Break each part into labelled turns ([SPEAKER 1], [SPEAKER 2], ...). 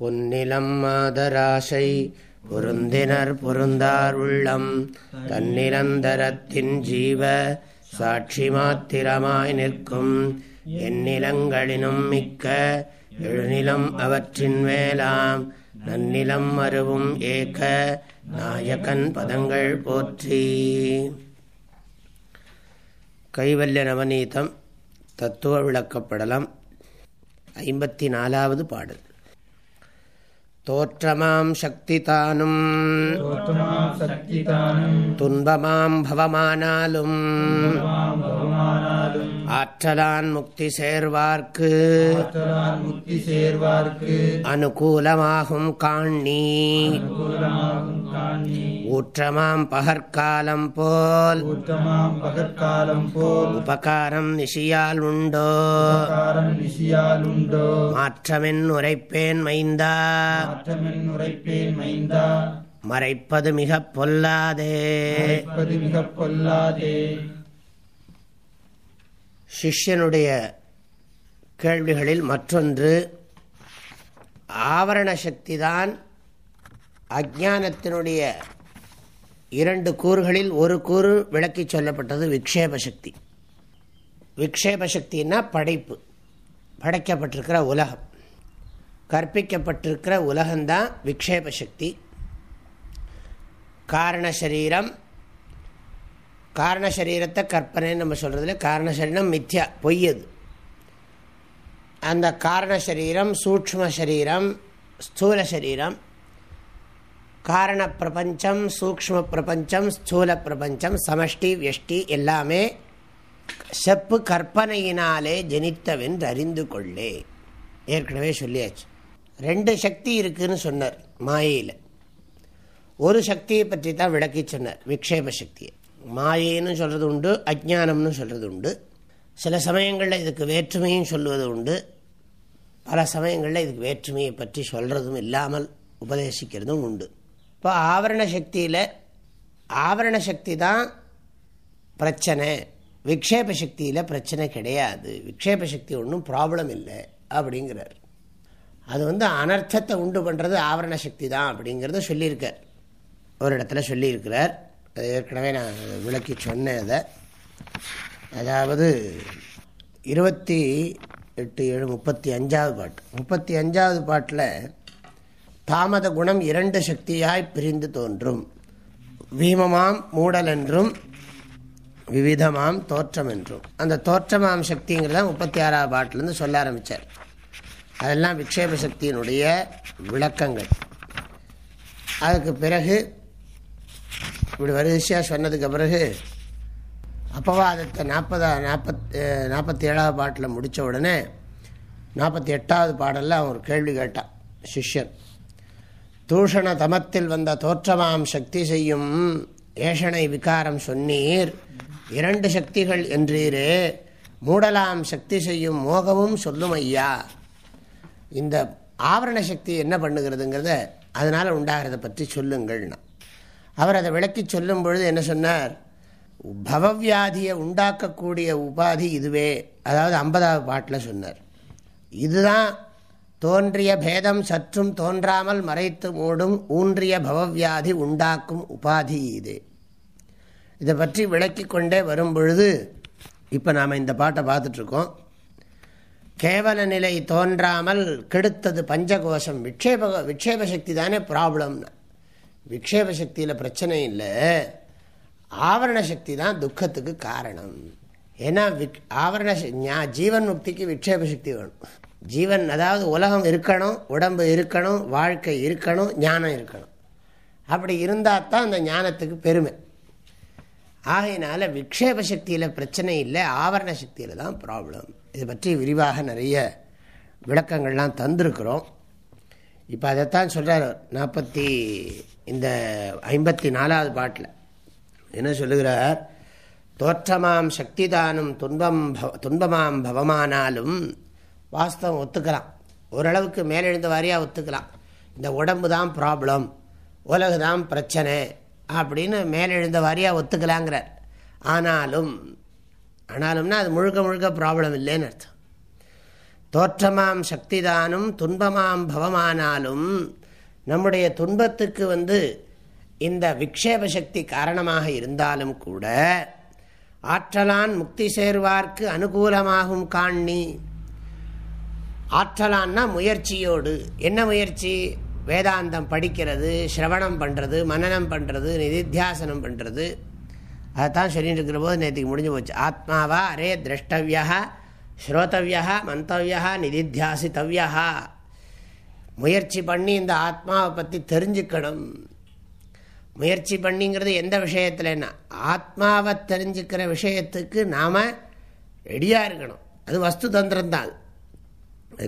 [SPEAKER 1] புன்னிலம் மாதராசை பொருந்தினர் பொருந்தார் உள்ளம். தன்னிரந்தரத்தின் ஜீவ சாட்சி மாத்திரமாய் நிற்கும். எந்நிலங்களினும் மிக்க எழுநிலம் அவற்றின் மேலாம். நன்னிலம் அருவும் ஏக நாயகன் பதங்கள் போற்றி. கைவல்ய நவநீதம் தத்துவ விளக்கப்படலம் ஐம்பத்தி நாலாவது பாடல். தோற்றமாம் சக்தி தானும் துன்பமாம் பவமானாலும். ஆற்றலான் முக்தி சேர்வார்க்கு.
[SPEAKER 2] முக்தி சேர்வார்க்கு.
[SPEAKER 1] அனுகூலமாகும் காணி.
[SPEAKER 2] அனுகூலமாகும் காணி.
[SPEAKER 1] ஊற்றமாம் பகற்காலம் போல்.
[SPEAKER 2] பகற்காலம் போல்.
[SPEAKER 1] உபகாரம் நிஷியால் உண்டோ.
[SPEAKER 2] உண்டோ.
[SPEAKER 1] மாற்றமென் உரைப்பேன் மைந்தா.
[SPEAKER 2] உரைப்பேன் மைந்தா.
[SPEAKER 1] மறைப்பது மிகப் பொல்லாதே.
[SPEAKER 2] மறைப்பது மிகப் பொல்லாதே.
[SPEAKER 1] சிஷ்யனுடைய கேள்விகளில் மற்றொன்று ஆவரண சக்தி தான் அஜானத்தினுடைய இரண்டு கூறுகளில் ஒரு கூறு விளக்கி சொல்லப்பட்டது விக்ஷேப சக்தி. விக்ஷேப சக்தின்னா படைப்பு படைக்கப்பட்டிருக்கிற உலகம். கற்பிக்கப்பட்டிருக்கிற உலகம்தான் விக்ஷேப சக்தி. காரண சரீரம் காரண சரீரத்தை கற்பனைன்னு நம்ம சொல்கிறதுல காரண சரீரம் மித்யா பொய்யது அந்த காரண சரீரம் சூக்ம சரீரம் ஸ்தூல சரீரம் காரண பிரபஞ்சம் சூக்ம பிரபஞ்சம் ஸ்தூல பிரபஞ்சம் சமஷ்டி வியஷ்டி எல்லாமே செப்பு கற்பனையினாலே ஜனித்தவென்று அறிந்து கொள்ளே. ஏற்கனவே சொல்லியாச்சு. ரெண்டு சக்தி இருக்குன்னு சொன்னார் மாயையில். ஒரு சக்தியை பற்றி தான் விளக்கி சொன்னார் விக்ஷேப சக்தியை. மாயைன்னு சொல்கிறது உண்டு அஜானம்னு சொல்கிறது உண்டு சில சமயங்களில் இதுக்கு வேற்றுமையும் சொல்லுவது உண்டு பல சமயங்களில் இதுக்கு வேற்றுமையை பற்றி சொல்கிறதும் இல்லாமல் உபதேசிக்கிறதும் உண்டு. இப்போ ஆவரண சக்தியில் ஆவரண சக்தி தான் பிரச்சனை. விக்ஷேப சக்தியில் பிரச்சனை கிடையாது. விக்ஷேப சக்தி ஒன்றும் ப்ராப்ளம் இல்லை அப்படிங்கிறார். அது வந்து அனர்த்தத்தை உண்டு பண்ணுறது ஆவரண சக்தி தான் அப்படிங்கிறத சொல்லியிருக்கார். ஒரு இடத்துல சொல்லியிருக்கிறார். ஏற்கனவே நான் விளக்கி சொன்னேன் அதை. அதாவது இருபத்தி எட்டு ஏழு முப்பத்தி அஞ்சாவது பாட்டு. முப்பத்தி அஞ்சாவது பாட்டில் தாமத குணம் இரண்டு சக்தியாய் பிரிந்து தோன்றும். வீமமாம் மூடல் என்றும் விவிதமாம் தோற்றம் என்றும் அந்த தோற்றமாம் சக்திங்கிறத முப்பத்தி ஆறாவது பாட்டிலேருந்து சொல்ல ஆரம்பித்தார் அதெல்லாம் விக்ஷேப சக்தியினுடைய விளக்கங்கள். அதுக்கு பிறகு இப்படி வரிசையாக சொன்னதுக்கு பிறகு அப்பவாதத்தை நாற்பதா நாற்பத் நாற்பத்தி ஏழாவது பாட்டில் முடித்த உடனே நாற்பத்தி எட்டாவது பாடலில் அவன் ஒரு கேள்வி கேட்டான் சிஷ்யன் தூஷண தமத்தில் வந்த தோற்றமாம் சக்தி செய்யும் ஏஷனை விகாரம் சொன்னீர் இரண்டு சக்திகள் என்றீரே மூடலாம் சக்தி செய்யும் மோகமும் சொல்லும் ஐயா. இந்த ஆவரண சக்தி என்ன பண்ணுகிறதுங்கிறத அதனால் உண்டாகிறத பற்றி சொல்லுங்கள்னா. அவர் அதை விளக்கி சொல்லும் பொழுது என்ன சொன்னார்? பவவியாதியை உண்டாக்கக்கூடிய உபாதி இதுவே. அதாவது ஐம்பதாவது பாட்டில் சொன்னார். இதுதான் தோன்றிய பேதம் சற்றும் தோன்றாமல் மறைத்து மூடும் ஊன்றிய பவவியாதி உண்டாக்கும் உபாதி இது. இதை பற்றி விளக்கி கொண்டே வரும் பொழுது இப்போ நாம் இந்த பாட்டை பார்த்துட்ருக்கோம் கேவல நிலை தோன்றாமல் கெடுத்தது பஞ்சகோஷம் விக்ஷேப விக்ஷேப சக்தி தானே ப்ராப்ளம்னு விக்ஷேப சக்தியில் பிரச்சனை இல்லை. ஆவரண சக்தி தான் துக்கத்துக்கு காரணம். ஏன்னா விக் ஆவரண ஜீவன் முக்திக்கு விக்ஷேப சக்தி வேணும். ஜீவன் அதாவது உலகம் இருக்கணும் உடம்பு இருக்கணும் வாழ்க்கை இருக்கணும் ஞானம் இருக்கணும். அப்படி இருந்தால் தான் அந்த ஞானத்துக்கு பெருமை. ஆகையினால விக்ஷேப சக்தியில் பிரச்சனை இல்லை ஆவரண சக்தியில் தான் ப்ராப்ளம் இதை பற்றி விரிவாக நிறைய விளக்கங்கள்லாம் தந்திருக்கிறோம். இப்போ அதைத்தான் சொல்கிறார் நாற்பத்தி இந்த ஐம்பத்தி நாலாவது பாட்டில் என்ன சொல்லுகிறார்? தோற்றமாம் சக்திதானும் துன்பம் பவ துன்பமாம் பவமானாலும் வாஸ்தவம் ஒத்துக்கலாம். ஓரளவுக்கு மேலெழுந்த வாரியாக ஒத்துக்கலாம். இந்த உடம்பு தான் ப்ராப்ளம் உலகு தான் பிரச்சனை அப்படின்னு மேலெழுந்த வாரியாக ஒத்துக்கலாங்கிறார். ஆனாலும் ஆனாலும்னா அது முழுக்க முழுக்க ப்ராப்ளம் இல்லைன்னு அர்த்தம். தோற்றமாம் சக்திதானும் துன்பமாம் பவமானாலும் நம்முடைய துன்பத்துக்கு வந்து இந்த விக்ஷேப சக்தி காரணமாக இருந்தாலும் கூட ஆற்றலான் முக்தி சேர்வார்க்கு அனுகூலமாகும் காணி ஆற்றலான்னா முயற்சியோடு. என்ன முயற்சி? வேதாந்தம் படிக்கிறது ஸ்ரவணம் பண்ணுறது மனநம் பண்ணுறது நிதித்தியாசனம் பண்ணுறது அதுதான் சொல்லிட்டு இருக்கிற போது நேற்றுக்கு முடிஞ்சு போச்சு. ஆத்மாவா? அரே திரஷ்டவியா ஸ்ரோதவியா மந்தவியா நிதித்தியாசித்தவியா முயற்சி பண்ணி இந்த ஆத்மாவை பற்றி தெரிஞ்சுக்கணும். முயற்சி பண்ணிங்கிறது எந்த விஷயத்துலன்னா ஆத்மாவை தெரிஞ்சுக்கிற விஷயத்துக்கு நாம் ரெடியாக இருக்கணும். அது வஸ்து தந்திரம் தான் அது.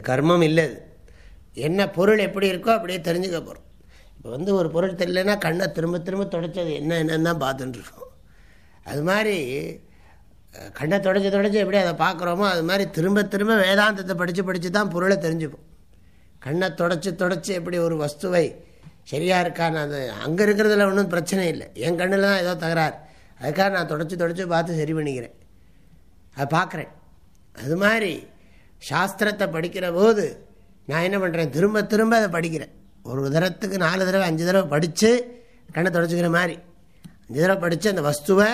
[SPEAKER 1] கர்மம் இல்லை அது. என்ன பொருள் எப்படி இருக்கோ அப்படியே தெரிஞ்சுக்க போகிறோம் இப்போ வந்து ஒரு பொருள் தெரியலன்னா கண்ணை திரும்ப திரும்ப தொடச்சது என்ன என்னன்னு தான் பார்த்துட்டுருக்கோம் அது மாதிரி கண்ணை தொடச்சி தொடச்சி எப்படி அதை பார்க்குறோமோ அது மாதிரி திரும்ப திரும்ப வேதாந்தத்தை படித்து படித்து தான் பொருளை தெரிஞ்சுப்போம். கண்ணை தொடச்சி தொடச்சி எப்படி ஒரு வஸ்துவை சரியாக இருக்கான்னு அந்த அங்கே இருக்கிறதுல ஒன்றும் பிரச்சனை இல்லை. என் கண்ணில் தான் ஏதோ தகராறு. அதுக்காக நான் தொடச்சி தொடச்சி பார்த்து சரி பண்ணிக்கிறேன். அதை பார்க்குறேன். அது மாதிரி சாஸ்திரத்தை படிக்கிற போது நான் என்ன பண்ணுறேன் திரும்ப திரும்ப அதை படிக்கிறேன். ஒரு தரத்துக்கு நாலு தடவை அஞ்சு தடவை படித்து கண்ணை தொடச்சிக்கிற மாதிரி. அஞ்சு தடவை படித்து அந்த வஸ்துவை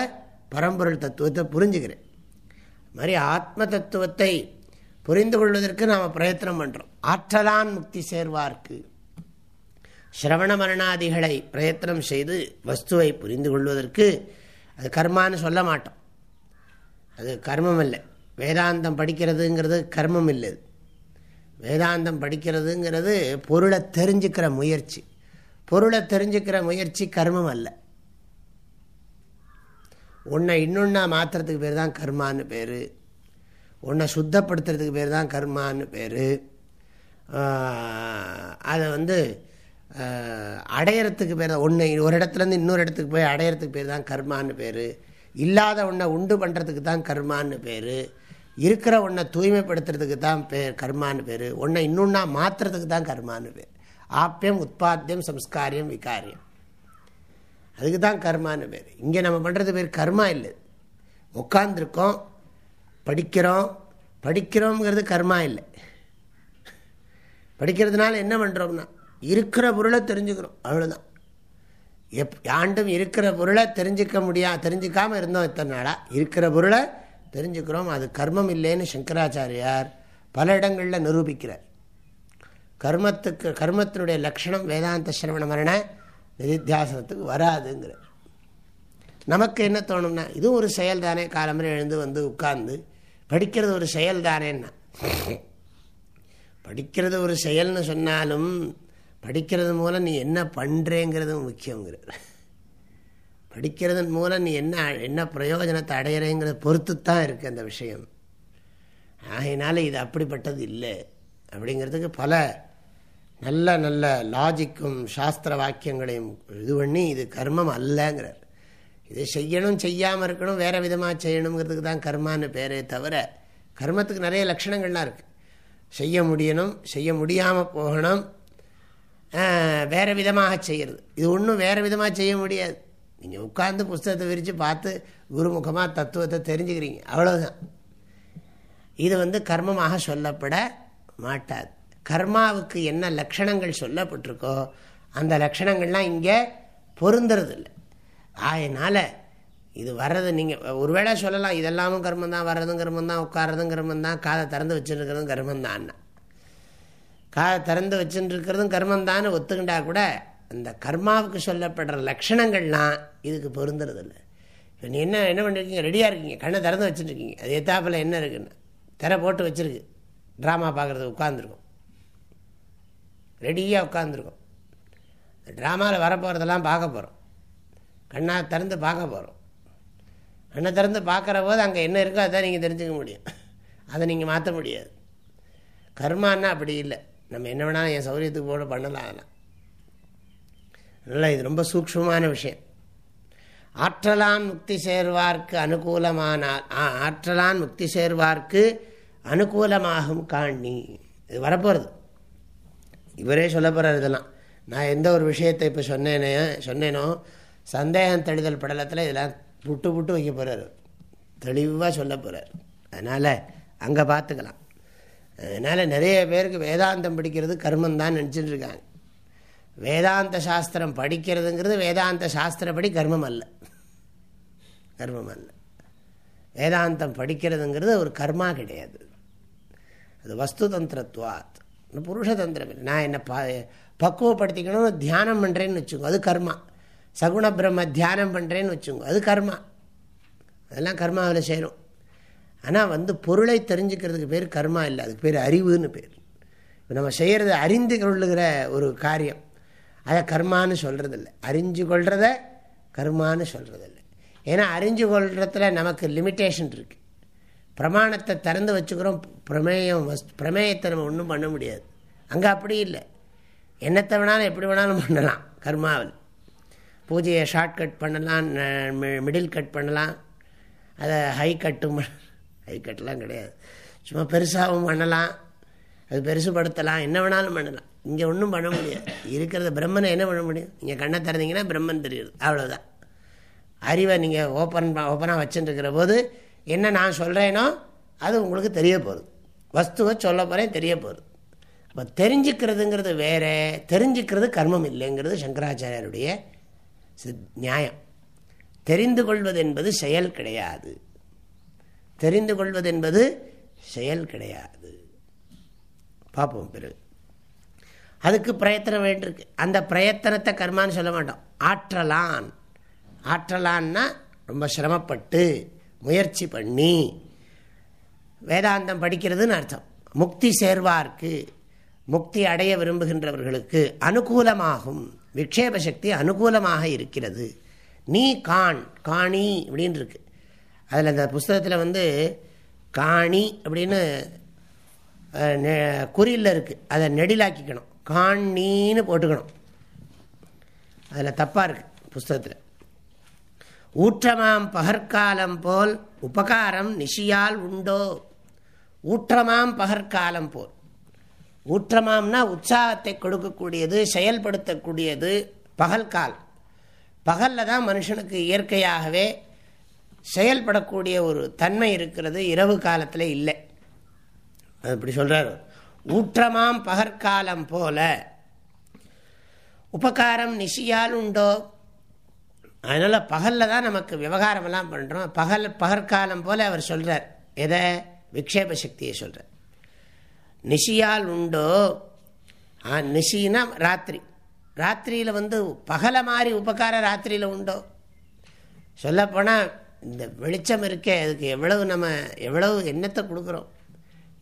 [SPEAKER 1] பரம்பொருள் தத்துவத்தை புரிஞ்சுக்கிறேன். மாதிரி ஆத்ம தத்துவத்தை புரிந்து கொள்வதற்கு நாம் பிரயத்தனம் பண்ணுறோம் ஆற்றலான் முக்தி சேர்வார்க்கு. சிரவண மரணாதிகளை பிரயத்தனம் செய்து வஸ்துவை புரிந்து கொள்வதற்கு அது கர்மான்னு சொல்ல மாட்டோம். அது கர்மம் இல்லை. வேதாந்தம் படிக்கிறதுங்கிறது கர்மம் இல்லை. வேதாந்தம் படிக்கிறதுங்கிறது பொருளை தெரிஞ்சுக்கிற முயற்சி. பொருளை தெரிஞ்சுக்கிற முயற்சி கர்மம் அல்ல. உன்னை இன்னொன்னா மாற்றுறதுக்கு பேர் தான் கர்மான்னு பேர். உன்னை சுத்தப்படுத்துறதுக்கு பேர் தான் கர்மான்னு பேர். அதை வந்து அடையிறதுக்கு பேர் தான் ஒன்று ஒரு இடத்துலேருந்து இன்னொரு இடத்துக்கு போய் அடையிறதுக்கு பேர் தான் கர்மான்னு பேர். இல்லாத ஒன்றை உண்டு பண்ணுறதுக்கு தான் கர்மான்னு பேர். இருக்கிற ஒன்றை தூய்மைப்படுத்துறதுக்கு தான் பேர் கர்மான்னு பேர். ஒன்றை இன்னொன்னா மாற்றுறதுக்கு தான் கர்மான்னு பேர். ஆப்பியம் உற்பத்தியம் சம்ஸ்காரியம் விகாரியம். அதுக்கு தான் கர்மான்னு பேர். இங்கே நம்ம பண்ணுறது பேர் கர்மா இல்லை. உட்காந்துருக்கோம் படிக்கிறோம் படிக்கிறோங்கிறது கர்மா இல்லை. படிக்கிறதுனால என்ன பண்ணுறோம்னா இருக்கிற பொருளை தெரிஞ்சுக்கிறோம் அவ்வளோதான் எப் ஆண்டும் இருக்கிற பொருளை தெரிஞ்சிக்க முடியா தெரிஞ்சிக்காமல் இருந்தோம் இத்தனை நாளாக இருக்கிற பொருளை தெரிஞ்சுக்கிறோம். அது கர்மம் இல்லைன்னு சங்கராச்சாரியார் பல இடங்களில் நிரூபிக்கிறார். கர்மத்துக்கு கர்மத்தினுடைய லட்சணம் வேதாந்த சிரவண மரண நிதித்தியாசனத்துக்கு வராதுங்கிறார். நமக்கு என்ன தோணும்னா இதுவும் ஒரு செயல் தானே. காலம்பரை எழுந்து வந்து உட்கார்ந்து படிக்கிறது ஒரு செயல் தானேன்னா படிக்கிறது ஒரு செயல்னு சொன்னாலும் படிக்கிறது மூலம் நீ என்ன பண்ணுறேங்கிறதும் முக்கியங்கிறார் படிக்கிறதன் மூலம் நீ என்ன என்ன பிரயோஜனத்தை அடையிறேங்கிறத பொறுத்து தான் இருக்குது அந்த விஷயம். ஆகையினால இது அப்படிப்பட்டது இல்லை. அப்படிங்கிறதுக்கு பல நல்ல நல்ல லாஜிக்கும் சாஸ்திர வாக்கியங்களையும் இது பண்ணி இது கர்மம் அல்லங்கிறார். இது செய்யணும் செய்யாமல் இருக்கணும் வேறு விதமாக செய்யணுங்கிறதுக்கு தான் கர்மான்னு பேரே தவிர கர்மத்துக்கு நிறைய லட்சணங்கள்லாம் இருக்குது செய்ய முடியணும் செய்ய முடியாமல் போகணும் வேறு விதமாக செய்கிறது இது ஒன்றும் வேறு விதமாக செய்ய முடியாது. நீங்கள் உட்காந்து புஸ்தகத்தை விரித்து பார்த்து குருமுகமாக தத்துவத்தை தெரிஞ்சுக்கிறீங்க. அவ்வளோதான் இது வந்து கர்மமாக சொல்லப்பட மாட்டாது. கர்மாவுக்கு என்ன லட்சணங்கள் சொல்லப்பட்டிருக்கோ அந்த லட்சணங்கள்லாம் இங்கே பொருந்துறதில்லை. அதனால் இது வர்றது நீங்கள் ஒருவேளை சொல்லலாம் இதெல்லாமும் கர்மம் தான் வர்றதும் கர்மம் தான் உட்காரதும் கர்மம் தான் காதை திறந்து வச்சுருக்கிறதும் கர்மம் தான்னா காதை திறந்து வச்சுருக்கிறதும் கர்மம் தான் ஒத்துக்கிட்டா கூட அந்த கர்மாவுக்கு சொல்லப்படுற லட்சணங்கள்லாம் இதுக்கு பொருந்துறதில்லை. இப்போ நீ என்ன என்ன பண்ணிருக்கீங்க? ரெடியாக இருக்கீங்க? கண்ணை திறந்து வச்சுருக்கீங்க. அது எத்தாப்பில் என்ன இருக்குன்னு? திரை போட்டு வச்சுருக்கு. ட்ராமா பார்க்குறது உட்காந்துருக்கும் ரெடியாக உட்காந்துருக்கும் ட்ராமாவில் வரப்போகிறதெல்லாம் பார்க்க போகிறோம் கண்ணா திறந்து பார்க்க போகிறோம் கண்ணை திறந்து பார்க்குற போது அங்கே என்ன இருக்கோ அதை நீங்கள் தெரிஞ்சுக்க முடியும். அதை நீங்கள் மாற்ற முடியாது. கர்மான்னா அப்படி இல்லை. நம்ம என்ன வேணாலும் என் சௌரியத்துக்கு போட பண்ணலாம் அதெல்லாம். அதனால் இது ரொம்ப சூக்ஷமான விஷயம். ஆற்றலான் முக்தி சேர்வார்க்கு அனுகூலமானால் ஆற்றலான் முக்தி சேர்வார்க்கு அனுகூலமாகும் காணி. இது வரப்போகிறது இவரே சொல்ல போகிறார் இதெல்லாம். நான் எந்த ஒரு விஷயத்தை இப்போ சொன்னேனே சொன்னேனோ சந்தேகம் தெளிதல் படலத்தில் இதெல்லாம் புட்டு புட்டு வைக்க போகிறார் தெளிவாக சொல்ல போகிறார் அதனால் அங்கே பார்த்துக்கலாம் அதனால் நிறைய பேருக்கு வேதாந்தம் படிக்கிறது கர்மம் தான் நினச்சிட்டு இருக்காங்க. வேதாந்த சாஸ்திரம் படிக்கிறதுங்கிறது வேதாந்த சாஸ்திரப்படி கர்மம் அல்ல. கர்மம் அல்ல. வேதாந்தம் படிக்கிறதுங்கிறது ஒரு கர்மா கிடையாது. அது வஸ்து தந்திரத்துவாத் புருஷ தந்திரம் இல்லை நான் என்னை ப பக்குவப்படுத்திக்கணும்னு தியானம் பண்ணுறேன்னு வச்சுக்கோ அது கர்மா. சகுண பிரம்ம தியானம் பண்ணுறேன்னு வச்சுங்க. அது கர்மா. அதெல்லாம் கர்மாவில் சேரும். ஆனால் வந்து பொருளை தெரிஞ்சுக்கிறதுக்கு பேர் கர்மா இல்லை. அதுக்கு பேர் அறிவுன்னு பேர். இப்போ நம்ம செய்கிறத அறிந்து கொள்ளுகிற ஒரு காரியம். அதை கர்மான்னு சொல்கிறதில்ல அறிஞ்சு கொள்றத கர்மான்னு சொல்கிறதில்ல ஏன்னா அறிஞ்சு கொள்றதுல நமக்கு லிமிட்டேஷன் இருக்குது பிரமாணத்தை திறந்து வச்சுக்கிறோம். பிரமேயம் பிரமேயத்தை நம்ம ஒன்றும் பண்ண முடியாது. அங்கே அப்படி இல்லை. என்னத்தை வேணாலும் எப்படி வேணாலும் பண்ணலாம். கர்மாவில். பூஜையை ஷார்ட் கட் பண்ணலாம் மிடில் கட் பண்ணலாம். அதை ஹை கட்டும் ஹை கட்லாம் கிடையாது. சும்மா பெருசாகவும் பண்ணலாம். அது பெருசுபடுத்தலாம். என்ன வேணாலும் பண்ணலாம். இங்கே ஒன்றும் பண்ண முடியாது. இருக்கிறத பிரம்மனை என்ன பண்ண முடியும்? நீங்கள் கண்ணை திறந்தீங்கன்னா பிரம்மன் தெரியுது. அவ்வளோதான் அறிவை நீங்கள் ஓப்பன் ஓப்பனாக வச்சுட்டுருக்கிற போது என்ன நான் சொல்கிறேனோ அது உங்களுக்கு தெரிய போகுது. வஸ்துவை சொல்ல போகிறேன் தெரிய போகுது. அப்போ தெரிஞ்சுக்கிறதுங்கிறது வேறு. தெரிஞ்சுக்கிறது கர்மம் இல்லைங்கிறது சங்கராச்சாரியருடைய நியாயம். தெரிந்து கொள்வது என்பது செயல் கிடையாது. தெரிந்து கொள்வது என்பது செயல் கிடையாது. பார்ப்போம் பிறகு. அதுக்கு பிரயத்தனம் வேண்டியிருக்கு. அந்த பிரயத்தனத்தை கர்மான்னு சொல்ல மாட்டோம். ஆற்றலான். ஆற்றலான்னா ரொம்ப சிரமப்பட்டு முயற்சி பண்ணி வேதாந்தம் படிக்கிறதுன்னு அர்த்தம். முக்தி சேர்வார்க்கு முக்தி அடைய விரும்புகின்றவர்களுக்கு அனுகூலமாகும். விக்ஷேப சக்தி அனுகூலமாக இருக்கிறது. நீ கான் காணி அப்படின்னு இருக்கு. அதில் அந்த புஸ்தகத்தில் வந்து காணி அப்படின்னு குறியில் இருக்குது அதை நெடிலாக்கிக்கணும். காணின்னு போட்டுக்கணும். அதில் தப்பாக இருக்குது புஸ்தகத்தில். ஊற்றமாம் பகற்காலம் போல் உபகாரம் நிஷியால் உண்டோ? ஊற்றமாம் பகற்காலம் போல். ஊற்றமாம்னா உற்சாகத்தை கொடுக்கக்கூடியது செயல்படுத்தக்கூடியது பகல்கால். பகலில் தான் மனுஷனுக்கு இயற்கையாகவே செயல்படக்கூடிய ஒரு தன்மை இருக்கிறது இரவு காலத்தில் இல்லை. அப்படி சொல்கிறார் ஊற்றமாம் பகற்காலம் போல உபகாரம் நிஷியால் உண்டோ? அதனால் பகலில் தான் நமக்கு விவகாரமெல்லாம் பண்ணுறோம் பகல் பகற்காலம் போல் அவர் சொல்கிறார் எதை? விக்ஷேப சக்தியை சொல்கிறார் நிஷியால் உண்டோ நிஷினா ராத்திரி. ராத்திரியில் வந்து பகலை மாதிரி உபகாரம் ராத்திரியில் உண்டோ? சொல்லப்போனால் இந்த வெளிச்சம் இருக்கே அதுக்கு எவ்வளவு நம்ம எவ்வளவு எண்ணத்தை கொடுக்குறோம்.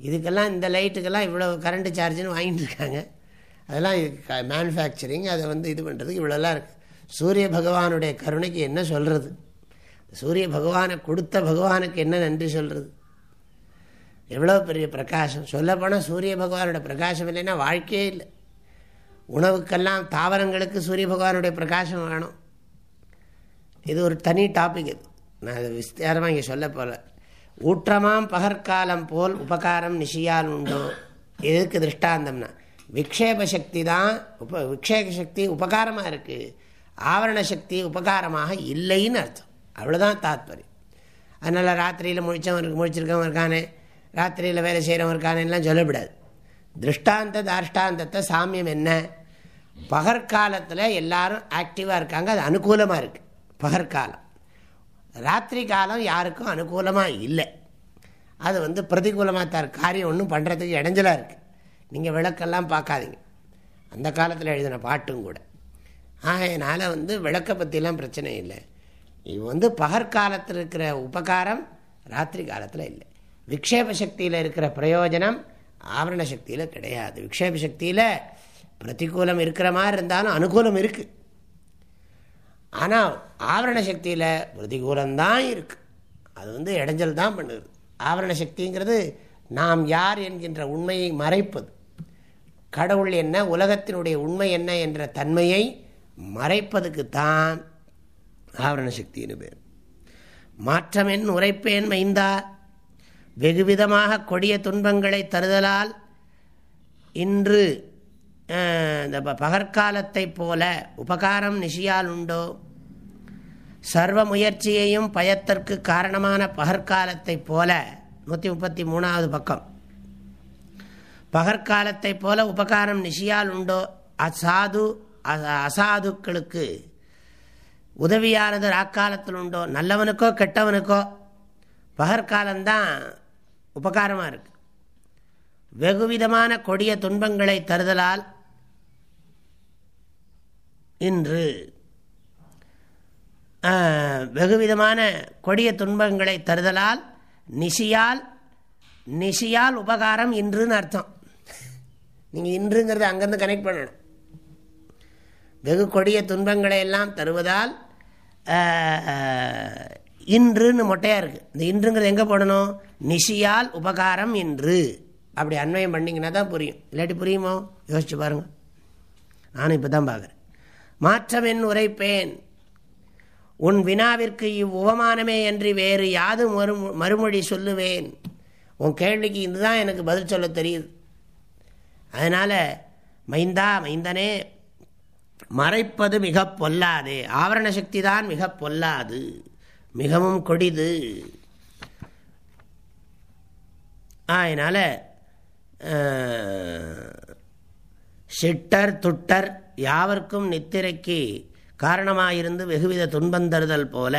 [SPEAKER 1] இதுக்கெல்லாம் இந்த லைட்டுக்கெல்லாம் இவ்வளோ கரண்ட்டு சார்ஜுன்னு வாங்கிட்டு இருக்காங்க. அதெல்லாம் மேனுஃபேக்சரிங் அதை வந்து இது பண்ணுறதுக்கு இவ்வளோலாம் இருக்குது சூரிய பகவானுடைய கருணைக்கு என்ன சொல்கிறது சூரிய பகவானை கொடுத்த பகவானுக்கு என்ன நன்றி சொல்கிறது எவ்வளோ பெரிய பிரகாசம். சொல்லப்போனால் சூரிய பகவானோட பிரகாசம் இல்லைன்னா வாழ்க்கையே இல்லை. உணவுக்கெல்லாம் தாவரங்களுக்கு சூரிய பகவானுடைய பிரகாசம் வேணும். இது ஒரு தனி டாபிக் இது. நான் அதை விஸ்தாரமாக இங்கே சொல்ல போல. ஊற்றமாம் பகற்காலம் போல் உபகாரம் நிஷியால் உண்டோ? எதுக்கு திருஷ்டாந்தம்னா விக்ஷேப சக்தி தான் உப விக்ஷேப சக்தி உபகாரமாக இருக்குது ஆவரண சக்தி உபகாரமாக இல்லைன்னு அர்த்தம். அவ்வளோதான் தாத்பரியம். அதனால் ராத்திரியில் முழிச்சவன் முழிச்சிருக்கவன் இருக்கானே. ராத்திரியில் வேலை செய்கிறவன் இருக்கானெல்லாம் சொல்லக்கூடாது. திருஷ்டாந்த தாஷ்டாந்தத்தை சாமியம் என்ன? பகற்காலத்தில் எல்லாரும் ஆக்டிவாக இருக்காங்க அது அனுகூலமாக இருக்குது பகற்காலம். ராத்திரி காலம் யாருக்கும் அனுகூலமாக இல்லை. அது வந்து பிரதிகூலமாக தான் காரியம் ஒன்றும் பண்ணுறதுக்கு இடைஞ்சலாக இருக்குது நீங்கள் விளக்கெல்லாம் பார்க்காதீங்க. அந்த காலத்தில் எழுதின பாட்டும் கூட. அதனால் வந்து விளக்கை பற்றிலாம் பிரச்சனை இல்லை. இது வந்து பகற்காலத்தில் இருக்கிற உபகாரம் ராத்திரி காலத்தில் இல்லை. விக்ஷேப சக்தியில் இருக்கிற பிரயோஜனம் ஆவரண சக்தியில் கிடையாது. விக்ஷேப சக்தியில் பிரதிகூலம் இருக்கிற மாதிரி இருந்தாலும் அனுகூலம் இருக்குது ஆனால் ஆவரண சக்தியில் பிரதிகூலம்தான் இருக்குது அது வந்து இடைஞ்சல் தான் பண்ணுது. ஆவரண சக்திங்கிறது நாம் யார் என்கின்ற உண்மையை மறைப்பது. கடவுள் என்ன உலகத்தினுடைய உண்மை என்ன என்ற தன்மையை மறைப்பதுக்கு தான் ஆவரண சக்தின்னு பேர். மாற்றமென் உரைப்பேன் மைந்தார் வெகுவிதமாக கொடிய துன்பங்களை தருதலால் இன்று இந்த பகற்காலத்தை போல உபகாரம் நிஷியால் உண்டோ? சர்வ முயற்சியையும் பயத்திற்கு காரணமான பகற்காலத்தை போல நூற்றி முப்பத்தி மூணாவது பக்கம். பகற்காலத்தை போல உபகாரம் நிஷியால் உண்டோ? அசாது அசாதுக்களுக்கு உதவியானது ராக்காலத்தில் உண்டோ? நல்லவனுக்கோ கெட்டவனுக்கோ? பகற்காலம்தான் உபகாரமாக இருக்கு. வெகுவிதமான கொடிய துன்பங்களை தருதலால் இன்று வெகுவிதமான கொடிய துன்பங்களை தருதலால் நிஷியால் நிஷியால் உபகாரம் இன்றுன்னு அர்த்தம். நீங்கள் இன்றுங்கிறது அங்கேருந்து கனெக்ட் பண்ணணும். வெகு கொடிய துன்பங்களை எல்லாம் தருவதால் இன்றுன்னு மொட்டையாக இருக்குது இந்த இன்றுங்கிறது எங்கே போடணும்? நிஷியால் உபகாரம் இன்று. அப்படி அன்வயம் பண்ணிங்கன்னா தான் புரியும். இல்லாட்டி புரியுமோ? யோசிச்சு பாருங்கள் நானும் இப்போ தான் பார்க்குறேன். மாற்றம் என் உரைப்பேன். உன் வினாவிற்கு இவ் உபமானமே என்று வேறு யாது மறு மறுமொழி சொல்லுவேன். உன் கேள்விக்கு இதுதான் எனக்கு பதில் சொல்ல தெரியுது. அதனால் மைந்தா மைந்தனே மறைப்பது மிக பொல்லாது. ஆவரண சக்தி தான் மிக பொல்லாது. மிகவும் கொடிது. அதனால் சிட்டர் துட்டர் யாவர்க்கும் நித்திரைக்கு காரணமாயிருந்து வெகுவித துன்பந்தருதல் போல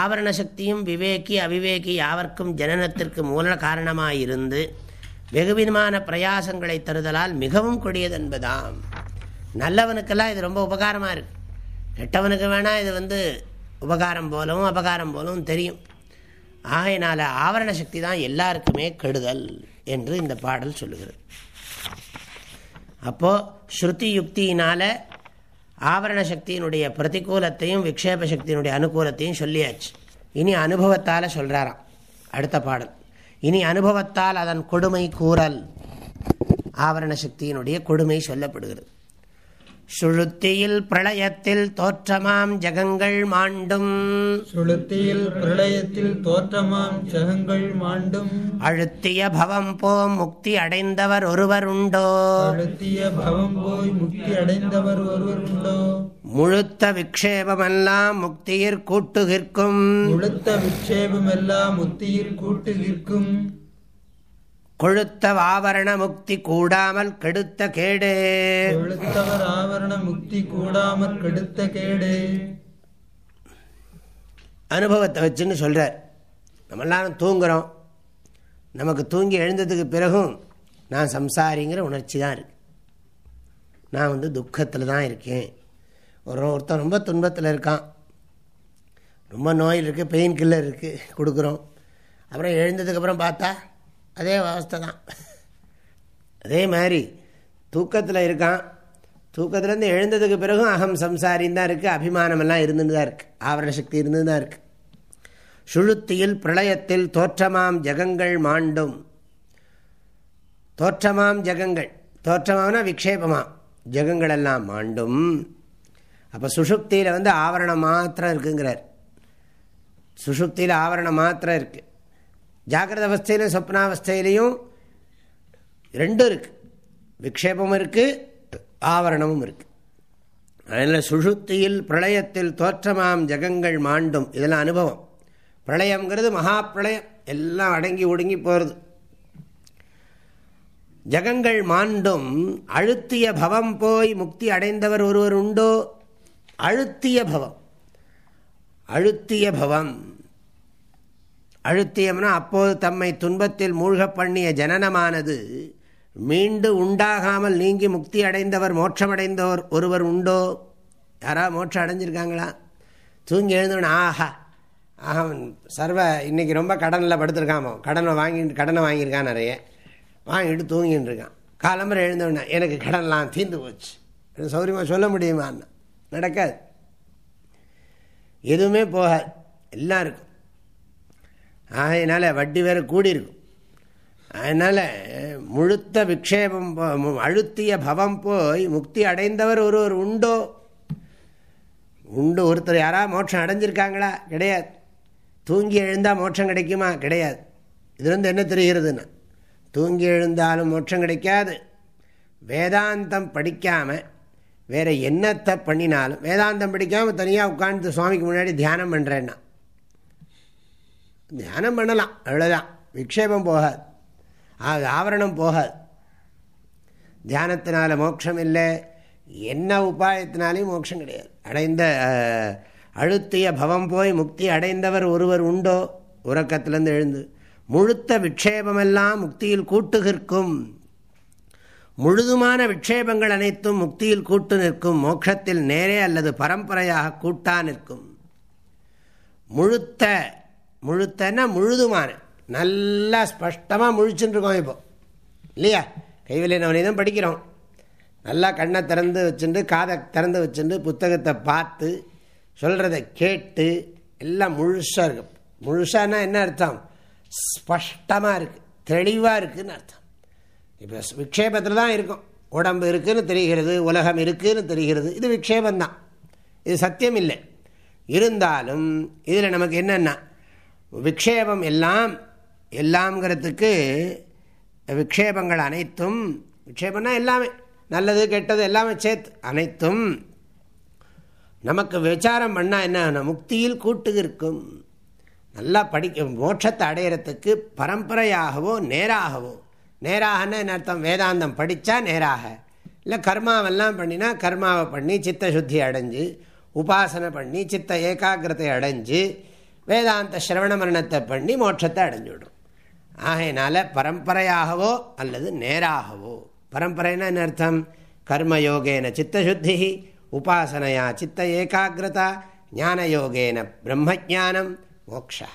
[SPEAKER 1] ஆவரண சக்தியும் விவேகி அவிவேகி யாவர்க்கும் ஜனனத்திற்கு மூல காரணமாயிருந்து வெகுவிதமான பிரயாசங்களை தருதலால் மிகவும் கொடியதென்பதாம். நல்லவனுக்கெல்லாம் இது ரொம்ப உபகாரமாக இருக்குது கெட்டவனுக்கு வேணால் இது வந்து உபகாரம் போலவும் அபகாரம் போலவும் தெரியும். ஆகையினால ஆவரண சக்தி தான் எல்லாருக்குமே கெடுதல் என்று இந்த பாடல் சொல்லுகிறது. அப்போது ஸ்ருதி யுக்தியினால் ஆவரண சக்தியினுடைய பிரதிகூலத்தையும் விக்ஷேப சக்தியினுடைய அனுகூலத்தையும் சொல்லியாச்சு. இனி அனுபவத்தால் சொல்கிறாராம் அடுத்த பாடல். இனி அனுபவத்தால் அதன் கொடுமை கூறல். ஆவரண சக்தியினுடைய கொடுமை சொல்லப்படுகிறது. சுழுத்தியில் பிரளயத்தில் தோற்றமாம் ஜகங்கள் மாண்டும்.
[SPEAKER 2] சுளுத்தியில் பிரளயத்தில் தோற்றமாம் ஜகங்கள் மாண்டும்.
[SPEAKER 1] அழுத்திய பவம் போம் முக்தி அடைந்தவர் ஒருவர் உண்டோ?
[SPEAKER 2] அழுத்திய பவம் போய் முக்தி அடைந்தவர் ஒருவர் உண்டோ?
[SPEAKER 1] முழுத்த விக்ஷேபமெல்லாம் முக்தியிற் கூட்டுகிற்கும்.
[SPEAKER 2] முழுத்த விக்ஷேபம் எல்லாம் முத்தியில் கூட்டுகிற்கும்.
[SPEAKER 1] கொழுத்த ஆவரண முக்தி கூடாமல் கெடுத்த கேடு.
[SPEAKER 2] கொழுத்தவர் ஆவரண முக்தி கூடாமற் கெடுத்த கேடு.
[SPEAKER 1] அனுபவத்தை வச்சுன்னு சொல்கிறார் நம்ம எல்லாரும் தூங்குகிறோம் நமக்கு தூங்கி எழுந்ததுக்கு பிறகும் நான் சம்சாரிங்கிற உணர்ச்சி தான் இருக்கு. நான் வந்து துக்கத்தில் தான் இருக்கேன். ஒரு ஒருத்தன் ரொம்ப துன்பத்தில் இருக்கான். ரொம்ப நோய் இருக்குது பெயின் கில்லர் இருக்குது கொடுக்குறோம். அப்புறம் எழுந்ததுக்கப்புறம் பார்த்தா அதே அவஸ்தை தான் அதே மாதிரி தூக்கத்தில் இருக்கான். தூக்கத்துலேருந்து எழுந்ததுக்கு பிறகும் அகம் சம்சாரின்னு தான் இருக்குது அபிமானமெல்லாம் இருந்துன்னு தான் இருக்குது ஆவரண சக்தி இருந்து தான் இருக்குது சுழுத்தியில் பிரளயத்தில் தோற்றமாம் ஜகங்கள் மாண்டும். தோற்றமாம் ஜகங்கள். தோற்றமாம்னா விக்ஷேபமாம் ஜகங்கள் எல்லாம் மாண்டும். அப்போ சுஷுப்தியில் வந்து ஆவரணம் மாத்திரம் இருக்குங்கிறார். சுஷுப்தியில் ஆவரணம் மாத்திரம் இருக்குது ஜாகிரத அவஸ்தையிலும் சொப்னாவஸ்தையிலையும் ரெண்டும் இருக்குது விக்ஷேபமும் இருக்குது ஆவரணமும் இருக்குது அதனால் சுழுத்தியில் பிரளயத்தில் தோற்றமாம் ஜகங்கள் மாண்டும். இதெல்லாம் அனுபவம். பிரளயங்கிறது மகா பிரளயம் எல்லாம் அடங்கி ஒடுங்கி போகிறது ஜகங்கள் மாண்டும். அழுத்திய பவம் போய் முக்தி அடைந்தவர் ஒருவர் உண்டோ? அழுத்திய பவம். அழுத்திய பவம். அழுத்தியம்னா அப்போது தம்மை துன்பத்தில் மூழ்க பண்ணிய ஜனனமானது மீண்டு உண்டாகாமல் நீங்கி முக்தி அடைந்தவர் மோட்சமடைந்தவர் ஒருவர் உண்டோ? யாரா மோட்சம் அடைஞ்சிருக்காங்களா? தூங்கி எழுந்தவன் ஆஹா. ஆஹா சர்வ இன்றைக்கி ரொம்ப கடனில் படுத்திருக்காமோ? கடனை வாங்கி கடனை வாங்கியிருக்கான் நிறைய. வாங்கிட்டு தூங்கிட்டு இருக்கான். காலம்பரை எழுந்தவன எனக்கு கடன்லாம் தீர்ந்து போச்சு. சௌரியமாக சொல்ல முடியுமா நடக்காது. எதுவுமே போகாது. எல்லாம் இருக்கும். அதனால் வட்டி வேறு கூடியிருக்கும். அதனால் முழுத்த விக்ஷேபம் அழுத்திய பவம் போய் முக்தி அடைந்தவர் ஒருவர் உண்டோ? உண்டு ஒருத்தர் யாராவது மோட்சம் அடைஞ்சிருக்காங்களா? கிடையாது. தூங்கி எழுந்தால் மோட்சம் கிடைக்குமா? கிடையாது. இதுலேருந்து என்ன தெரிகிறதுன்னா? தூங்கி எழுந்தாலும் மோட்சம் கிடைக்காது. வேதாந்தம் படிக்காமல் வேறு என்னத்தை பண்ணினாலும் வேதாந்தம் படிக்காமல் தனியாக உட்காந்து சுவாமிக்கு முன்னாடி தியானம் பண்ணுறேன்னா தியானம் பண்ணலாம் அவ்வளோதான் விக்ஷேபம் போகாது. அது ஆவரணம் போகாது. தியானத்தினால மோட்சம் இல்லை. என்ன உபாயத்தினாலையும் மோட்சம் கிடையாது. அடைந்த அழுத்திய பவம் போய் முக்தி அடைந்தவர் ஒருவர் உண்டோ? உறக்கத்திலேருந்து எழுந்து முழுத்த விக்ஷேபமெல்லாம் முக்தியில் கூட்டுகிற்கும். முழுதுமான விக்ஷேபங்கள் அனைத்தும் முக்தியில் கூட்டு நிற்கும். மோட்சத்தில் நேரே அல்லது பரம்பரையாக கூட்டா நிற்கும். முழுத்த முழுத்தன்னா முழுதுமான. நல்லா ஸ்பஷ்டமாக முழிச்சுட்டு இருக்கோம் இப்போ. இல்லையா? கைவிலை நவனிதம் படிக்கிறோம். நல்லா கண்ணை திறந்து வச்சுட்டு காதை திறந்து வச்சுட்டு புத்தகத்தை பார்த்து சொல்கிறத கேட்டு எல்லாம் முழுசாக இருக்கு. முழுசானா என்ன அர்த்தம்? ஸ்பஷ்டமாக இருக்குது தெளிவாக இருக்குதுன்னு அர்த்தம். இப்போ விக்ஷேபத்தில் தான் இருக்கும். உடம்பு இருக்குதுன்னு தெரிகிறது உலகம் இருக்குதுன்னு தெரிகிறது. இது விக்ஷேபந்தான் இது சத்தியம் இல்லை இருந்தாலும் இதில் நமக்கு என்னென்னா விக்ஷேபம் எல்லாம் எல்லாம்ங்கிறதுக்கு விக்ஷேபங்கள் அனைத்தும் விக்ஷேபம்னா எல்லாமே நல்லது கெட்டது எல்லாமே சேர்த்து அனைத்தும் நமக்கு விசாரம் பண்ணால் என்ன முக்தியில் கூட்டு இருக்கும். நல்லா படிக்க மோட்சத்தை அடையிறதுக்கு பரம்பரையாகவோ நேராகவோ நேராகன்னா என்ன அர்த்தம்? வேதாந்தம் படித்தா நேராக. இல்லை கர்மாவெல்லாம் பண்ணினா கர்மாவை பண்ணி சித்த சுத்தி அடைஞ்சு உபாசனை பண்ணி சித்த ஏகாகிரத்தை அடைஞ்சு வேதாந்த சிரவண மரணத்தை பண்ணி மோட்சத்தை அடைஞ்சுவிடும் ஆகையினால பரம்பரையாகவோ அல்லது நேராகவோ. பரம்பரைனா என்ன அர்த்தம்? கர்மயோகேன சித்தசுத்தி உபாசனையா சித்த ஏகாகிரதா ஞான ஞானயோகேன பிரம்மஜானம் மோக்ஷா.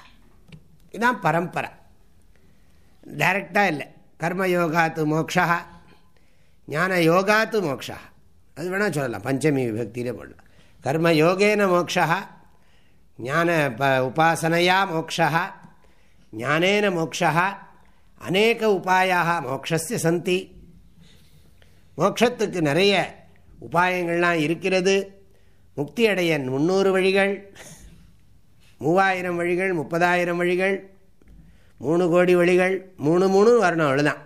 [SPEAKER 1] இதுதான் பரம்பரை. டைரக்டாக இல்லை. கர்மயோகாத்து மோக்ஷா ஞான யோகாத்து மோக்ஷா. அது வேணால் சொல்லலாம். பஞ்சமி விபக்தியிலே போடலாம். கர்மயோகேன மோக்ஷா ஞான ப உபாசனையா மோக்ஷா ஞானேன மோக்ஷா அநேக உபாயாக மோக்ஷஸ்ய சந்தி. மோக்ஷத்துக்கு நிறைய உபாயங்கள்லாம் இருக்கிறது. முக்தி அடைய முந்நூறு வழிகள் மூவாயிரம் வழிகள் முப்பதாயிரம் வழிகள் மூணு கோடி வழிகள் மூணு மூணு வரணும் அவ்வளோதான்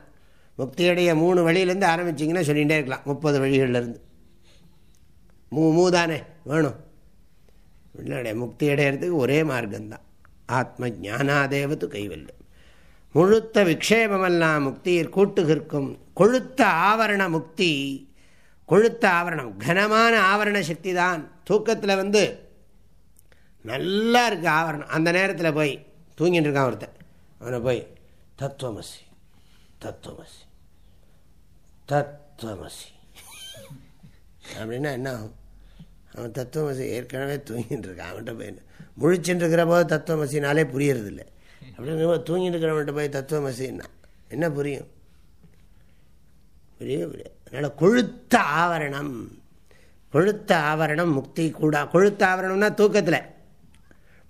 [SPEAKER 1] முக்தியடைய மூணு வழியிலேருந்து ஆரம்பிச்சிங்கன்னா சொல்லிகிட்டே இருக்கலாம் முப்பது வழிகள்லேருந்து மூ மூதானே வேணும். இல்லை முக்தி அடையிறதுக்கு ஒரே மார்க்கம்தான். ஆத்ம ஜானாதேவத்து கைவல்லும் முழுத்த விக்ஷேபமெல்லாம் முக்தியில் கூட்டுகிற்கும். கொழுத்த ஆவரண முக்தி கொழுத்த ஆவரணம் கனமான ஆவரண சக்தி தான் தூக்கத்தில் வந்து நல்லா இருக்குது ஆவரணம். அந்த நேரத்தில் போய் தூங்கிட்டு இருக்கான் ஒருத்தன். அவனை போய் தத்துவமசி தத்துவமசி தத்துவமசி. அப்படின்னா என்ன ஆகும்? அவன் தத்துவமசி ஏற்கனவே தூங்கிட்டு இருக்கான் அவன்கிட்ட போய் முழிச்சுட்டு இருக்கிற போது தத்துவமசினாலே புரியறதில்ல. அப்படிங்கிற போது தூங்கிட்டு இருக்கிறவன்கிட்ட போய் தத்துவமசின்னா என்ன புரியும்? புரிய புரிய அதனால் கொழுத்த ஆவரணம் கொழுத்த ஆவரணம் முக்தி கூடா கொழுத்த ஆவரணம்னா தூக்கத்தில்.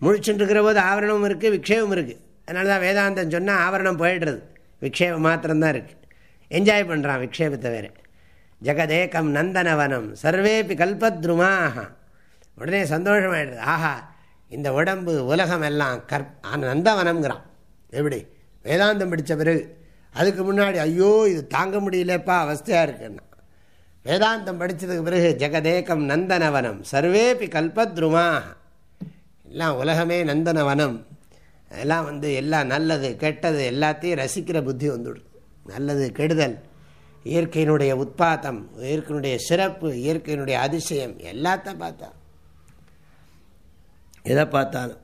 [SPEAKER 1] முழிச்சுட்டு இருக்கிற போது ஆவரணமும் இருக்குது விக்ஷேபம் இருக்குது அதனால தான் வேதாந்தம் சொன்னால் ஆவரணம் போயிடுறது. விக்ஷேபம் மாத்திரம்தான் இருக்குது என்ஜாய் பண்ணுறான் விக்ஷேபத்தை வேறு. ஜெகதேக்கம் நந்தனவனம் சர்வேபி கல்பத்ருமாக உடனே சந்தோஷமாயிடுது. ஆஹா இந்த உடம்பு உலகம் எல்லாம் கற் நந்தவனம்ங்கிறான். எப்படி? வேதாந்தம் படித்த பிறகு. அதுக்கு முன்னாடி ஐயோ இது தாங்க முடியலப்பா அவஸ்தையாக இருக்குன்னா. வேதாந்தம் படித்ததுக்கு பிறகு ஜெகதேக்கம் நந்தனவனம் சர்வேபி கல்பத்ருமாக எல்லாம் உலகமே நந்தனவனம். எல்லாம் வந்து எல்லாம் நல்லது கெட்டது எல்லாத்தையும் ரசிக்கிற புத்தி வந்துவிடும் நல்லது கெடுதல். இயற்கையினுடைய உட்பாத்தம் இயற்கையினுடைய சிறப்பு இயற்கையினுடைய அதிசயம் எல்லாத்த பார்த்தா. எதை பார்த்தாலும்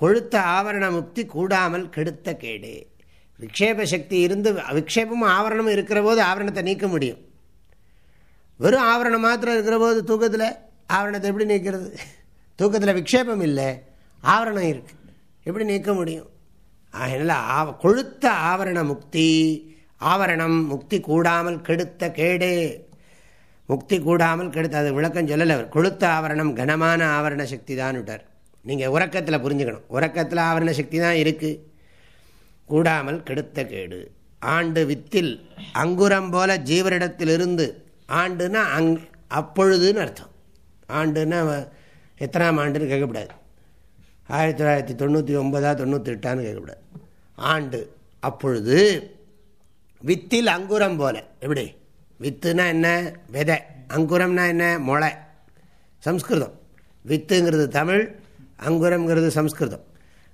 [SPEAKER 1] கொழுத்த ஆவரண முக்தி கூடாமல் கெடுத்த கேடு. விக்ஷேப சக்தி இருந்து விக்ஷேபமும் ஆவரணமும் இருக்கிற போது ஆவரணத்தை நீக்க முடியும். வெறும் ஆவரணம் மாத்திரம் இருக்கிற போது தூக்கத்தில் ஆவரணத்தை எப்படி நீக்கிறது? தூக்கத்தில் விக்ஷேபம் இல்லை ஆவரணம் இருக்குது எப்படி நீக்க முடியும்? அதனால் ஆவ கொழுத்த ஆவரண முக்தி ஆவரணம் முக்தி கூடாமல் கெடுத்த கேடே. முக்தி கூடாமல் கெடுத்த அது விளக்கம் சொல்லலை அவர். கொழுத்த ஆவரணம் கனமான ஆவரண சக்தி தான் விட்டார். நீங்கள் உறக்கத்தில் புரிஞ்சுக்கணும். உறக்கத்தில் ஆவரண சக்தி தான் இருக்குது கூடாமல் கெடுத்த கேடு. ஆண்டு வித்தில் அங்குரம் போல ஜீவரிடத்திலிருந்து ஆண்டுனா அங் அப்பொழுதுன்னு அர்த்தம். ஆண்டுன்னா எத்தனாம் ஆண்டுன்னு கேட்கக்கூடாது. ஆயிரத்தி தொள்ளாயிரத்தி தொண்ணூற்றி ஒன்பதா தொண்ணூற்றி எட்டான்னு கேட்கக்கூடாது. ஆண்டு அப்பொழுது வித்தில் அங்குரம் போல. எப்படி? வித்துனா என்ன? விதை. அங்குரம்னா என்ன? மொளை. சம்ஸ்கிருதம். வித்துங்கிறது தமிழ் அங்குரம்ங்கிறது சம்ஸ்கிருதம்.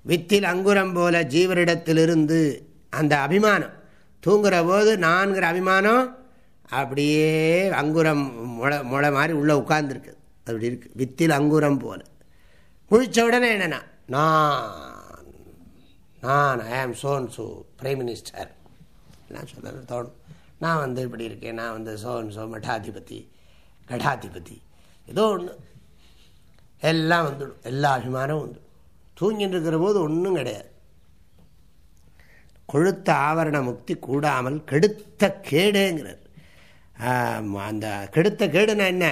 [SPEAKER 1] வித்தில் அங்குரம் போல ஜீவரிடத்திலிருந்து அந்த அபிமானம். தூங்குற போது நான்கிற அபிமானம் அப்படியே அங்குரம் முளை முளை மாதிரி உள்ளே உட்கார்ந்துருக்கு. அப்படி இருக்கு. வித்தில் அங்குரம் போல. முழிச்ச உடனே என்னென்னா நான் நான் ஐ ஆம் சோன் சோ பிரைம் மினிஸ்டர் எல்லாம் சொல்ல தோணும். நான் வந்து இப்படி இருக்கேன். நான் வந்து சோன் சோ மட்டாதிபதி கடாதிபதி. ஏதோ ஒன்று எல்லாம் வந்துடும் எல்லா அபிமானமும் வந்துடும் தூங்கிட்டு இருக்கிற போது ஒன்றும் கிடையாது. கொழுத்த ஆவரண முக்தி கூடாமல் கெடுத்த கேடுங்கிறார். அந்த கெடுத்த கேடுனா என்ன?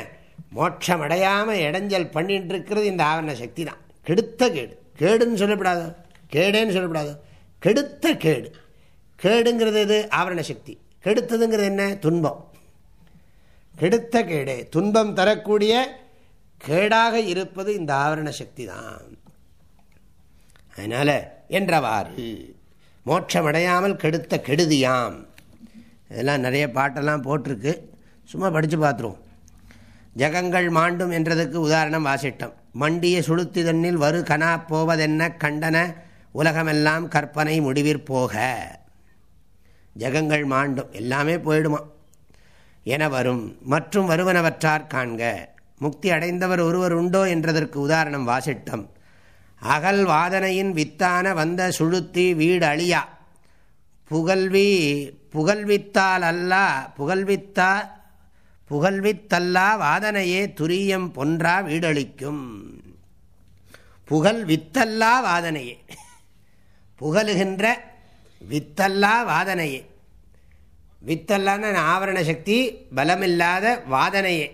[SPEAKER 1] மோட்சம் அடையாமல் இடைஞ்சல் பண்ணிட்டு இருக்கிறது இந்த ஆவரண சக்தி தான். கெடுத்த கேடு. கேடுன்னு சொல்லப்படாதோ? கேடேன்னு சொல்லப்படாதோ? கெடுத்த கேடு. கேடுங்கிறது எது? ஆவரண சக்தி. கெடுத்ததுங்கிறது என்ன? துன்பம். கெடுத்த கேடே. துன்பம் தரக்கூடிய கேடாக இருப்பது இந்த ஆவரண சக்தி தான் அதனால் என்றவாறு மோட்சமடையாமல் கெடுத்த கெடுதியாம். இதெல்லாம் நிறைய பாட்டெல்லாம் போட்டிருக்கு. சும்மா படித்து பார்த்துருவோம். ஜகங்கள் மாண்டும் என்றதுக்கு உதாரணம் வாசிட்டம். மண்டிய சுளுத்தி தண்ணில் வரு கனா போவதென்ன கண்டன உலகமெல்லாம் கற்பனை முடிவிற்போக ஜகங்கள் மாண்டும். எல்லாமே போயிடுமா? என வரும். மற்றும் வருவனவற்றார் காண்க. முக்தி அடைந்தவர் ஒருவர் உண்டோ என்றதற்கு உதாரணம் வாசிட்டம். அகல் வாதனையின் வித்தான வந்த சுழுத்தி வீடு அழியா. புகழ்வி புகழ்வித்தால் அல்லா புகழ்வித்தா புகழ்வித்தல்லா வாதனையே துரியம் பொன்றா வீடளிக்கும் புகழ் வித்தல்லா வாதனையே. புகழுகின்ற வித்தல்லா வாதனையே. வித்தல்லான்னு ஆவரண சக்தி பலமில்லாத வாதனையே.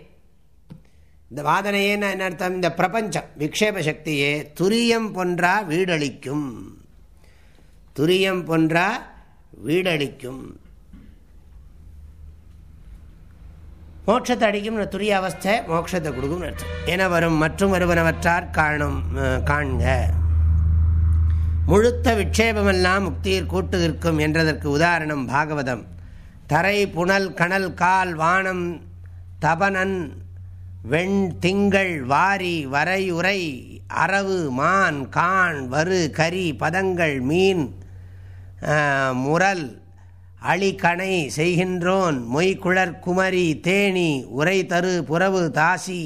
[SPEAKER 1] இந்த வாதனையேன்னு என்ன அர்த்தம்? இந்த பிரபஞ்சம் விக்ஷேப சக்தியே துரியம் பொன்றா வீடளிக்கும். துரியம் பொன்றா வீடளிக்கும். மோட்சத்தை அடிக்கும் துரிய அவஸ்தை மோட்சத்தை கொடுக்கும் அர்த்தம். என வரும் மற்றும் வருவனவற்றார் காணும் காண்க. முழுத்த விட்சேபமெல்லாம் முக்தியில் கூட்டு இருக்கும் என்றதற்கு உதாரணம் பாகவதம். தரை புனல் கணல் கால் வானம் தபனன் வெண் திங்கள் வாரி வரை உரை அரவு மான் கான் வரு கரி பதங்கள் மீன் முரல் அழிகணை செய்கின்றோன் மொய்குழற் குமரி தேனி உரை தரு புறவு தாசி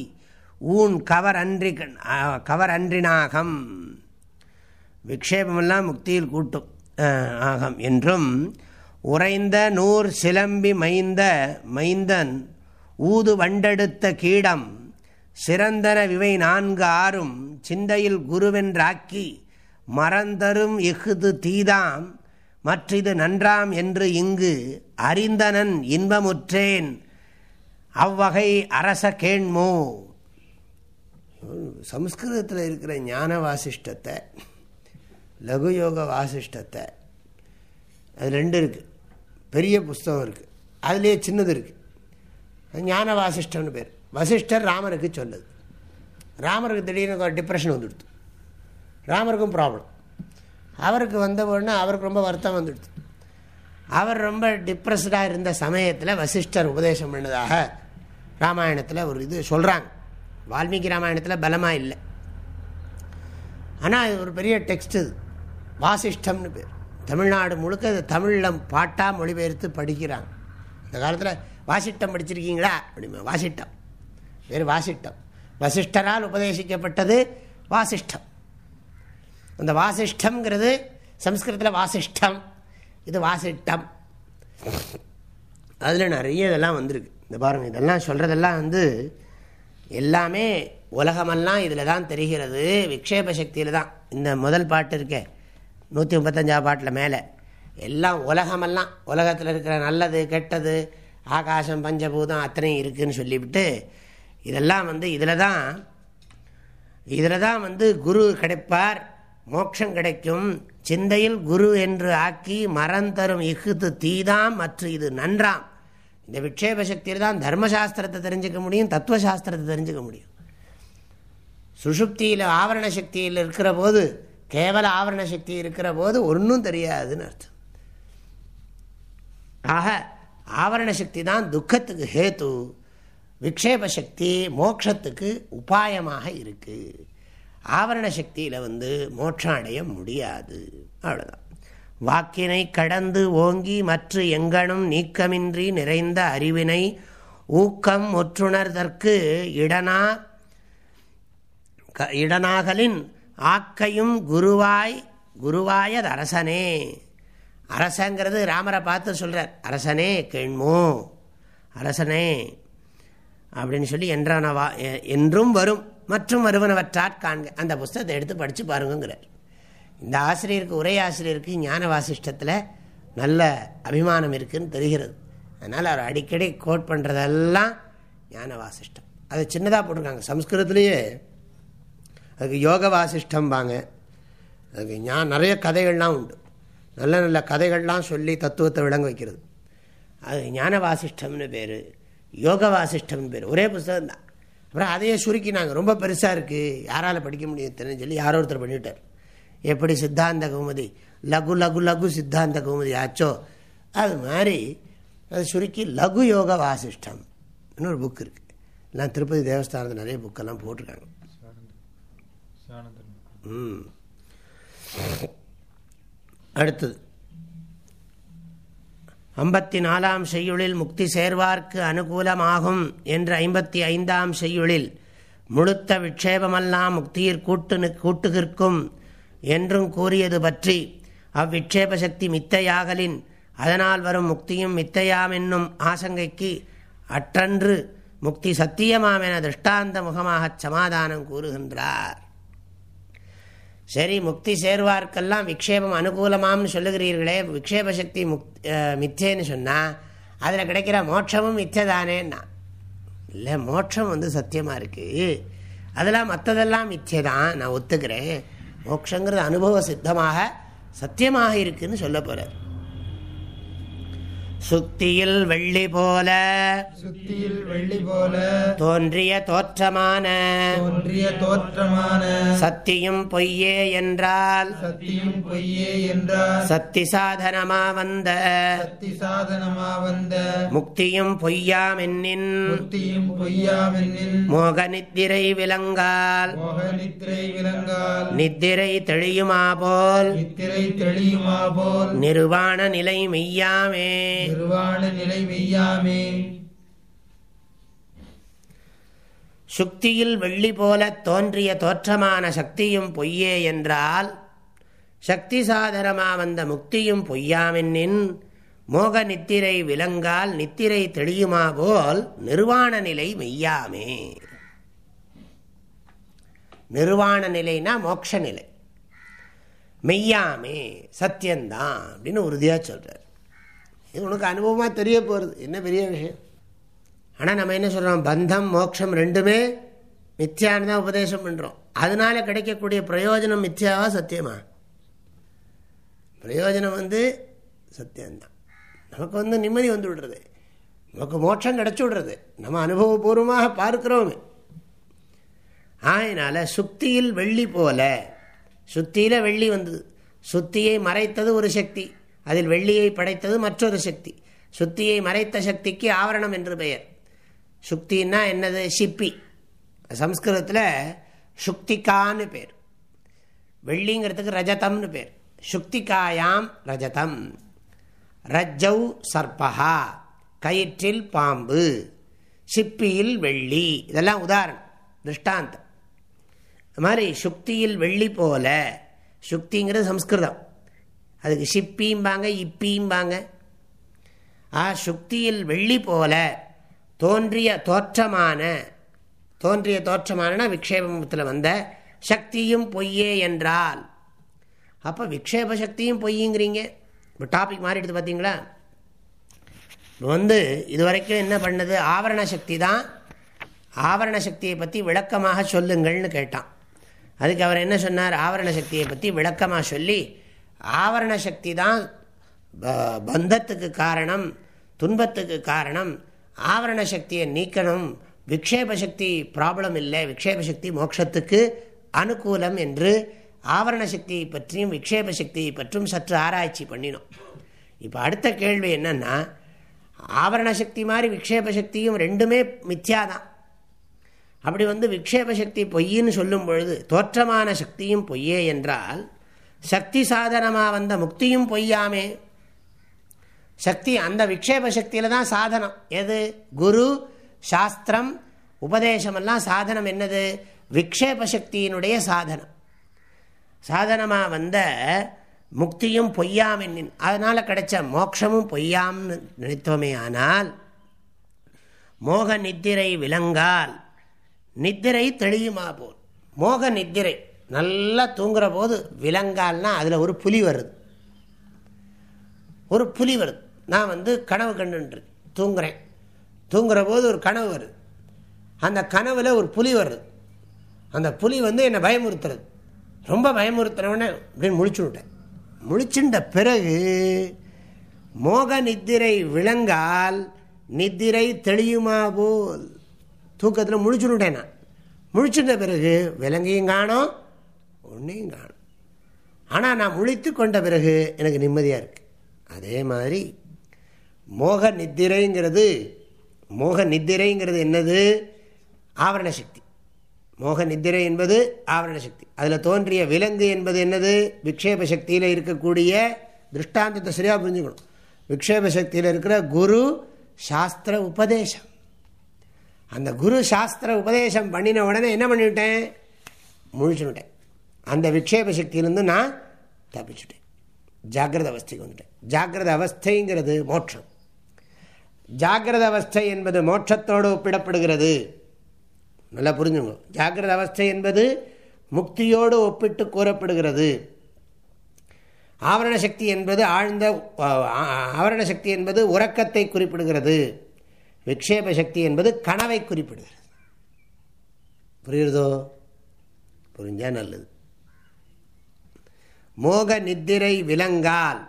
[SPEAKER 1] ஊன் கவர் அன்றி கவர் அன்றினாகம் விக்ஷேபமெல்லாம் முக்தியில் கூட்டும் ஆகும் என்றும் உறைந்த நூர் சிலம்பி மைந்த மைந்தன் ஊது வண்டெடுத்த கீடம் சிறந்தன விவை நான்கு ஆறும் சிந்தையில் குருவென்றாக்கி மறந்தரும் இஃது தீதாம் மற்றிது நன்றாம் என்று இங்கு அறிந்தனன் இன்பமுற்றேன் அவ்வகை அரச கேண்மோ. சம்ஸ்கிருதத்தில் இருக்கிற ஞான வாசிஷ்டத்தை லகுயோக வாசிஷ்டத்தை. அது ரெண்டு இருக்குது பெரிய புஸ்தகம் இருக்குது அதுலேயே சின்னது இருக்குது ஞான வாசிஷ்டம்னு பேர். வசிஷ்டர் ராமருக்கு சொல்லுது ராமருக்கு திடீர்னு டிப்ரெஷன் வந்துடுது ராமருக்கும் ப்ராப்ளம் அவருக்கு வந்த உடனே அவருக்கு ரொம்ப வருத்தம் வந்துடுது அவர் ரொம்ப டிப்ரெஸ்டாக இருந்த சமயத்தில் வசிஷ்டர் உபதேசம் பண்ணதாக ராமாயணத்தில் ஒரு இது சொல்கிறாங்க வால்மீகி ராமாயணத்தில் பலமாக இல்லை. ஆனால் இது ஒரு பெரிய டெக்ஸ்ட் இது. வாசிஷ்டம்னு பேர். தமிழ்நாடு முழுக்க இது தமிழில் பாட்டாக மொழிபெயர்த்து படிக்கிறாங்க. இந்த காலத்தில் வாசிட்டம் படிச்சிருக்கீங்களா? அப்படிமா வாசிட்டம் வேறு வாசிட்டம் வசிஷ்டரால் உபதேசிக்கப்பட்டது வாசிஷ்டம். அந்த வாசிஷ்டம்ங்கிறது சம்ஸ்கிருதத்தில் வாசிஷ்டம் இது வாசிட்டம் அதில் நிறைய இதெல்லாம் வந்திருக்கு. இந்த பாருங்கள் இதெல்லாம் சொல்கிறதெல்லாம் வந்து எல்லாமே உலகமெல்லாம் இதில் தான் தெரிகிறது. விக்ஷேப சக்தியில் தான் இந்த முதல் பாட்டு இருக்கே. நூற்றி முப்பத்தஞ்சா பாட்டில் மேலே. எல்லாம் உலகமெல்லாம் உலகத்தில் இருக்கிற நல்லது கெட்டது ஆகாசம் பஞ்சபூதம் அத்தனையும் இருக்குதுன்னு சொல்லிவிட்டு இதெல்லாம் வந்து இதில் தான் இதில் தான் வந்து குரு கிடைப்பார் மோட்சம் கிடைக்கும். சிந்தையில் குரு என்று ஆக்கி மரந்தரும் இஃது தீதாம் மற்றும் இது நன்றாம். இந்த விட்சேப சக்தியில் தான் தர்மசாஸ்திரத்தை தெரிஞ்சுக்க முடியும் தத்துவசாஸ்திரத்தை தெரிஞ்சுக்க முடியும். சுஷுப்தியில் ஆவரண சக்தியில் இருக்கிற போது கேவல ஆவரண சக்தி இருக்கிற போது ஒன்றும் தெரியாதுன்னு அர்த்தம். ஆக ஆவரண சக்தி தான் துக்கத்துக்கு ஹேத்து விக்ஷேப சக்தி மோட்சத்துக்கு உபாயமாக இருக்குது ஆவரண சக்தியில் வந்து மோட்சம் அடைய முடியாது. அவ்வளோதான் வாக்கினை கடந்து ஓங்கி மற்ற எங்கனும் நீக்கமின்றி நிறைந்த அறிவினை ஊக்கம் ஒற்றுணர்தற்கு இடனா இடனாகலின் ஆக்கையும் குருவாய் குருவாயது அரசனே. அரசங்கிறது ராமரை பார்த்து சொல்கிறார் அரசனே கேண்மோ அரசனே அப்படின்னு சொல்லி என்றானவா என்றும் வரும் மற்றும் வருவனவற்றாற் காண்க அந்த புஸ்தகத்தை எடுத்து படித்து பாருங்கிறார் இந்த ஆசிரியருக்கு உரை ஆசிரியருக்கு ஞான வாசிஷ்டத்தில் நல்ல அபிமானம் இருக்குதுன்னு தெரிகிறது. அதனால் அவர் அடிக்கடி கோட் பண்ணுறதெல்லாம் ஞான வாசிஷ்டம் அதை சின்னதாக போட்டிருக்காங்க. சம்ஸ்கிருதத்துலேயே அதுக்கு யோக வாசிஷ்டம்பாங்க அதுக்கு ஞான் நிறைய கதைகள்லாம் உண்டு. நல்ல நல்ல கதைகள்லாம் சொல்லி தத்துவத்தை விளங்க வைக்கிறது. அது ஞான வாசிஷ்டம்னு பேர் யோக வாசிஷ்டம்னு பேர். ஒரே புஸ்தகம் தான். அப்புறம் அதையே சுருக்கினாங்க. ரொம்ப பெருசாக இருக்குது யாரால் படிக்க முடியும் சொல்லி யாரோ ஒருத்தர் பண்ணிவிட்டார் எப்படி சித்தாந்த கௌமதி? லகு லகு லகு சித்தாந்த கௌமதி. ஆச்சோ. அது மாதிரி அதை சுருக்கி லகு யோக வாசிஷ்டம் இன்னொரு புக் இருக்குது எல்லாம் திருப்பதி தேவஸ்தானத்தில் நிறைய புக்கெல்லாம் போட்டிருக்காங்க. அடுத்தது. ஐம்பத்தி நாலாம் செய்யுளில் முக்தி சேர்வார்க்கு அனுகூலமாகும் என்று ஐம்பத்தி ஐந்தாம் செய்யுளில் முழுத்த விட்சேபமெல்லாம் முக்தியிற் கூட்டு கூட்டுகிற்கும் என்றும் கூறியது பற்றி அவ்விட்சேப சக்தி மித்தையாகலின் அதனால் வரும் முக்தியும் மித்தையாம் என்னும் ஆசங்கைக்கு அற்றன்று முக்தி சத்தியமாம் என திருஷ்டாந்த முகமாகச் சமாதானம் கூறுகின்றார். சரி முக்தி சேர்வார்க்கெல்லாம் விக்ஷேபம் அனுகூலமாம்னு சொல்லுகிறீர்களே விக்ஷேப சக்தி முக் மித்தேன்னு சொன்னால் அதில் கிடைக்கிற மோட்சமும் மித்ததானேன்னா. இல்லை மோட்சம் வந்து சத்தியமாக இருக்குது அதெல்லாம் மற்றதெல்லாம் மித்தியை தான் நான் ஒத்துக்கிறேன். மோட்சங்கிறது அனுபவ சித்தமாக சத்தியமாக இருக்குன்னு சொல்ல போகிறார் சுத்தியில் வெள்ளி போல
[SPEAKER 2] சுத்தியில் வெள்ளி போல
[SPEAKER 1] தோன்றிய தோற்றமான
[SPEAKER 2] தோன்றிய தோற்றமான
[SPEAKER 1] சத்தியும் பொய்யே என்றால்
[SPEAKER 2] சத்தியும் பொய்யே என்றார்
[SPEAKER 1] சத்தி சாதனமா வந்த
[SPEAKER 2] சக்தி சாதனமா வந்த
[SPEAKER 1] முக்தியும் பொய்யாம் என்னின்
[SPEAKER 2] முக்தியும் பொய்யாமென்னின்
[SPEAKER 1] மோக நித்திரை விலங்கால்
[SPEAKER 2] மோக நித்திரை விலங்கால்
[SPEAKER 1] நித்திரை தெளியுமா போல்
[SPEAKER 2] நித்திரை தெளியுமா போல்
[SPEAKER 1] நிர்வாண நிலை மெய்யாமே
[SPEAKER 2] திருவாணு நிலை மெய்யாமே.
[SPEAKER 1] சுக்தியில் வெள்ளி போல தோன்றிய தோற்றமான சக்தியும் பொய்யே என்றால் சக்தி சாதனமா வந்த முக்தியும் பொய்யாமென்னின் மோக நித்திரை விலங்கால் நித்திரை தெளியுமா போல் நிர்வாண நிலை மெய்யாமே. நிர்வாண நிலைனா மோட்ச நிலை. மெய்யாமே சத்தியந்தான் அப்படின்னு உறுதியாக சொல்கிறார் இது உனக்கு அனுபவமாக தெரிய போகிறது என்ன பெரிய விஷயம்? ஆனால் நம்ம என்ன சொல்கிறோம் பந்தம் மோட்சம் ரெண்டுமே மித்யான்னு தான் உபதேசம் பண்ணுறோம் அதனால கிடைக்கக்கூடிய பிரயோஜனம் மித்யாவா சத்தியமா? பிரயோஜனம் வந்து சத்தியம்தான். நமக்கு வந்து நிம்மதி வந்து விடுறது. நமக்கு மோட்சம் கிடச்சி விடுறது. நம்ம அனுபவபூர்வமாக பார்க்குறோமே. ஆயினால் சுத்தியில் வெள்ளி போல சுத்தியில் வெள்ளி வந்தது. சுத்தியை மறைத்தது ஒரு சக்தி. அதில் வெள்ளியை படைத்தது மற்றொரு சக்தி. சுத்தியை மறைத்த சக்திக்கு ஆவரணம் என்று பெயர். சுக்தின்னா என்னது? சிப்பி. சம்ஸ்கிருதத்தில் சுக்திகான்னு பேர். வெள்ளிங்கிறதுக்கு ரஜதம்னு பேர். சுக்திகாயாம் ரஜதம். ரஜ்ஜௌ சர்பகா கயிற்றில் பாம்பு. சிப்பியில் வெள்ளி. இதெல்லாம் உதாரணம். திருஷ்டாந்தம். அது மாதிரி சுக்தியில் வெள்ளி போல சுக்திங்கிறது சம்ஸ்கிருதம். அதுக்கு சிப்பியும்பாங்க இப்பியும்பாங்க. ஆ சுக்தியில் வெள்ளி போல தோன்றிய தோற்றமான தோன்றிய தோற்றமானனா விக்ஷேபத்தில் வந்த சக்தியும் பொய்யே என்றால். அப்போ விக்ஷேப சக்தியும் பொய்யுங்கிறீங்க. இப்போ டாபிக் மாறிடுது பார்த்தீங்களா வந்து இது வரைக்கும் என்ன பண்ணது? ஆவரண சக்தி தான். ஆவரண சக்தியை பற்றி விளக்கமாக சொல்லுங்கள்னு கேட்டான். அதுக்கு அவர் என்ன சொன்னார்? ஆவரண சக்தியை பற்றி விளக்கமாக சொல்லி ஆவரண சக்தி தான் பந்தத்துக்கு காரணம் துன்பத்துக்கு காரணம். ஆவரண சக்தியை நீக்கணும். விக்ஷேப சக்தி ப்ராப்ளம் இல்லை. விக்ஷேப சக்தி மோட்சத்துக்கு அனுகூலம் என்று ஆவரண சக்தியை பற்றியும் விக்ஷேப சக்தியை பற்றியும் சற்று ஆராய்ச்சி பண்ணினோம். இப்போ அடுத்த கேள்வி என்னென்னா ஆவரண சக்தி மாதிரி விக்ஷேப சக்தியும் ரெண்டுமே மித்யாதான். அப்படி வந்து விக்ஷேப சக்தி சொல்லும் பொழுது தோற்றமான சக்தியும் பொய்யே என்றால் சக்தி சாதனமாக வந்த முக்தியும் பொய்யாமே. சக்தி அந்த விக்ஷேப சக்தியில் தான் சாதனம். எது? குரு சாஸ்திரம் உபதேசமெல்லாம் சாதனம் என்னது? விக்ஷேப சக்தியினுடைய சாதனம். சாதனமாக வந்த முக்தியும் பொய்யாமென்னின். அதனால் கிடைச்ச மோட்சமும் பொய்யாம்னு நினைத்தோமே ஆனால் மோக நித்திரை விலங்கால் நித்திரை தெளியுமா போல். மோக நித்திரை. நல்லா தூங்குற போது விலங்கால்னா அதில் ஒரு புலி வருது. ஒரு புலி வருது. நான் வந்து கனவு கண்டுன்று தூங்குறேன். தூங்குற போது ஒரு கனவு வருது. அந்த கனவில் ஒரு புலி வருது. அந்த புலி வந்து என்னை பயமுறுத்துறது. ரொம்ப பயமுறுத்துறவனே அப்படின்னு முழிச்சு விட்டேன். முழிச்சுட்ட பிறகு மோக நித்திரை விளங்கால் நித்திரை தெளியுமா போல் தூக்கத்தில் முழிச்சுட்டேன் நான். முழிச்சுட்ட பிறகு விலங்கையும் காணும். ஒன்றையும் காணும். ஆனால் நான் முழித்து கொண்ட பிறகு எனக்கு நிம்மதியாக இருக்கு. அதே மாதிரி மோக நித்திரைங்கிறது மோக நித்திரைங்கிறது என்னது? ஆவரண சக்தி. மோக நித்திரை என்பது ஆவரண சக்தி. அதில் தோன்றிய விலங்கு என்பது என்னது? விக்ஷேப சக்தியில் இருக்கக்கூடிய திருஷ்டாந்தத்தை சரியாக புரிஞ்சுக்கணும். விக்ஷேப சக்தியில் இருக்கிற குரு சாஸ்திர உபதேசம். அந்த குரு சாஸ்திர உபதேசம் பண்ணின உடனே என்ன பண்ணிவிட்டேன்? முழிச்சுட்டேன் அந்த விக்ஷேப சக்தியிலேருந்து நான் தப்பிச்சுட்டேன். ஜாகிரத அவஸ்தைக்கு வந்துட்டேன். ஜாகிரத அவஸ்தைங்கிறது மோட்சம். ஜாகிரத அவஸ்தை என்பது மோட்சத்தோடு ஒப்பிடப்படுகிறது. நல்லா புரிஞ்சுங்க. ஜாகிரத அவஸ்தை என்பது முக்தியோடு ஒப்பிட்டு கூறப்படுகிறது. ஆவரண சக்தி என்பது ஆழ்ந்த ஆவரண சக்தி என்பது உறக்கத்தை குறிப்பிடுகிறது. விக்ஷேப சக்தி என்பது கனவை குறிப்பிடுகிறது. புரியுறதோ புரிஞ்சால் நல்லது. மோக நித்திரை விலங்கால்.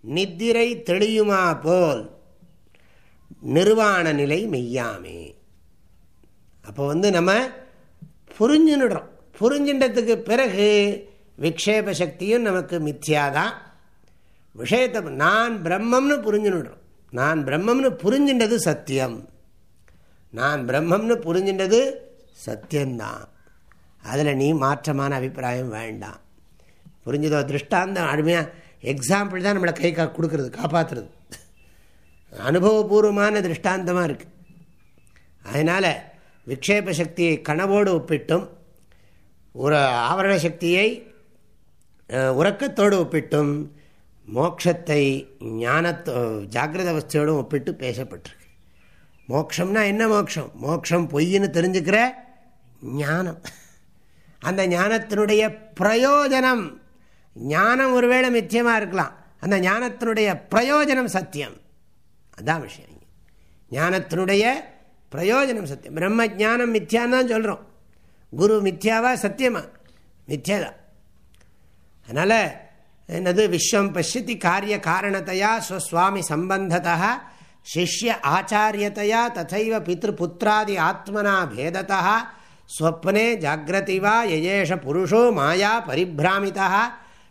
[SPEAKER 1] நித்திரை தெளியுமா போல். நிர்வாண நிலை மெய்யாமே. அப்போ வந்து நம்ம புரிஞ்சுன்னுடுறோம் புரிஞ்சின்றதுக்கு பிறகு விக்ஷேப சக்தியும் நமக்கு மித்யாதான் விஷயத்தை நான் பிரம்மம்னு புரிஞ்சுன்னுடுறோம் நான் பிரம்மம்னு புரிஞ்சின்றது சத்தியம். நான் பிரம்மம்னு புரிஞ்சின்றது சத்தியம்தான். அதில் நீ மாற்றமான அபிப்பிராயம் வேண்டாம். புரிஞ்சுதோ? திருஷ்டாந்தம் அருமையாக எக்ஸாம்பிள் தான் நம்மளை கை கா கொடுக்குறது காப்பாற்றுறது அனுபவபூர்வமான திருஷ்டாந்தமாக இருக்குது அதனால் விக்ஷேப சக்தியை கனவோடு ஒப்பிட்டும் ஒரு ஆவரண சக்தியை உறக்கத்தோடு ஒப்பிட்டும் மோக்ஷத்தை ஞானத்தோ ஜாகிரத அவஸ்தையோடும் ஒப்பிட்டு பேசப்பட்டிருக்கு. மோக்ஷம்னா என்ன மோக்ஷம்? மோக்ஷம் பொய்ன்னு தெரிஞ்சுக்கிற ஞானம். அந்த ஞானத்தினுடைய பிரயோஜனம் ஞானம் ஒருவேளை மித்தியமாக இருக்கலாம். அந்த ஞானத்தினுடைய பிரயோஜனம் சத்தியம். அதான் விஷயம். ஞானத்தினுடைய பிரயோஜனம் சத்தியம். பிரம்ம ஜானம் மித்யான்னு தான் சொல்கிறோம் குரு மித்யாவா சத்தியமா? மித்யாதான் அதனால் என்னது? விஸ்வம் பசித்தி காரிய காரணத்தையா ஸ்வஸ்வாமி சம்பந்தத்தா சிஷ்ய ஆச்சாரியத்தையா ததைவ பித்ருபுத்திராதி ஆத்மனா பேதத்தா ஸ்வப்னே ஜாகிரதி வா யஜேஷ புருஷோ மாயா பரிபிராமிதா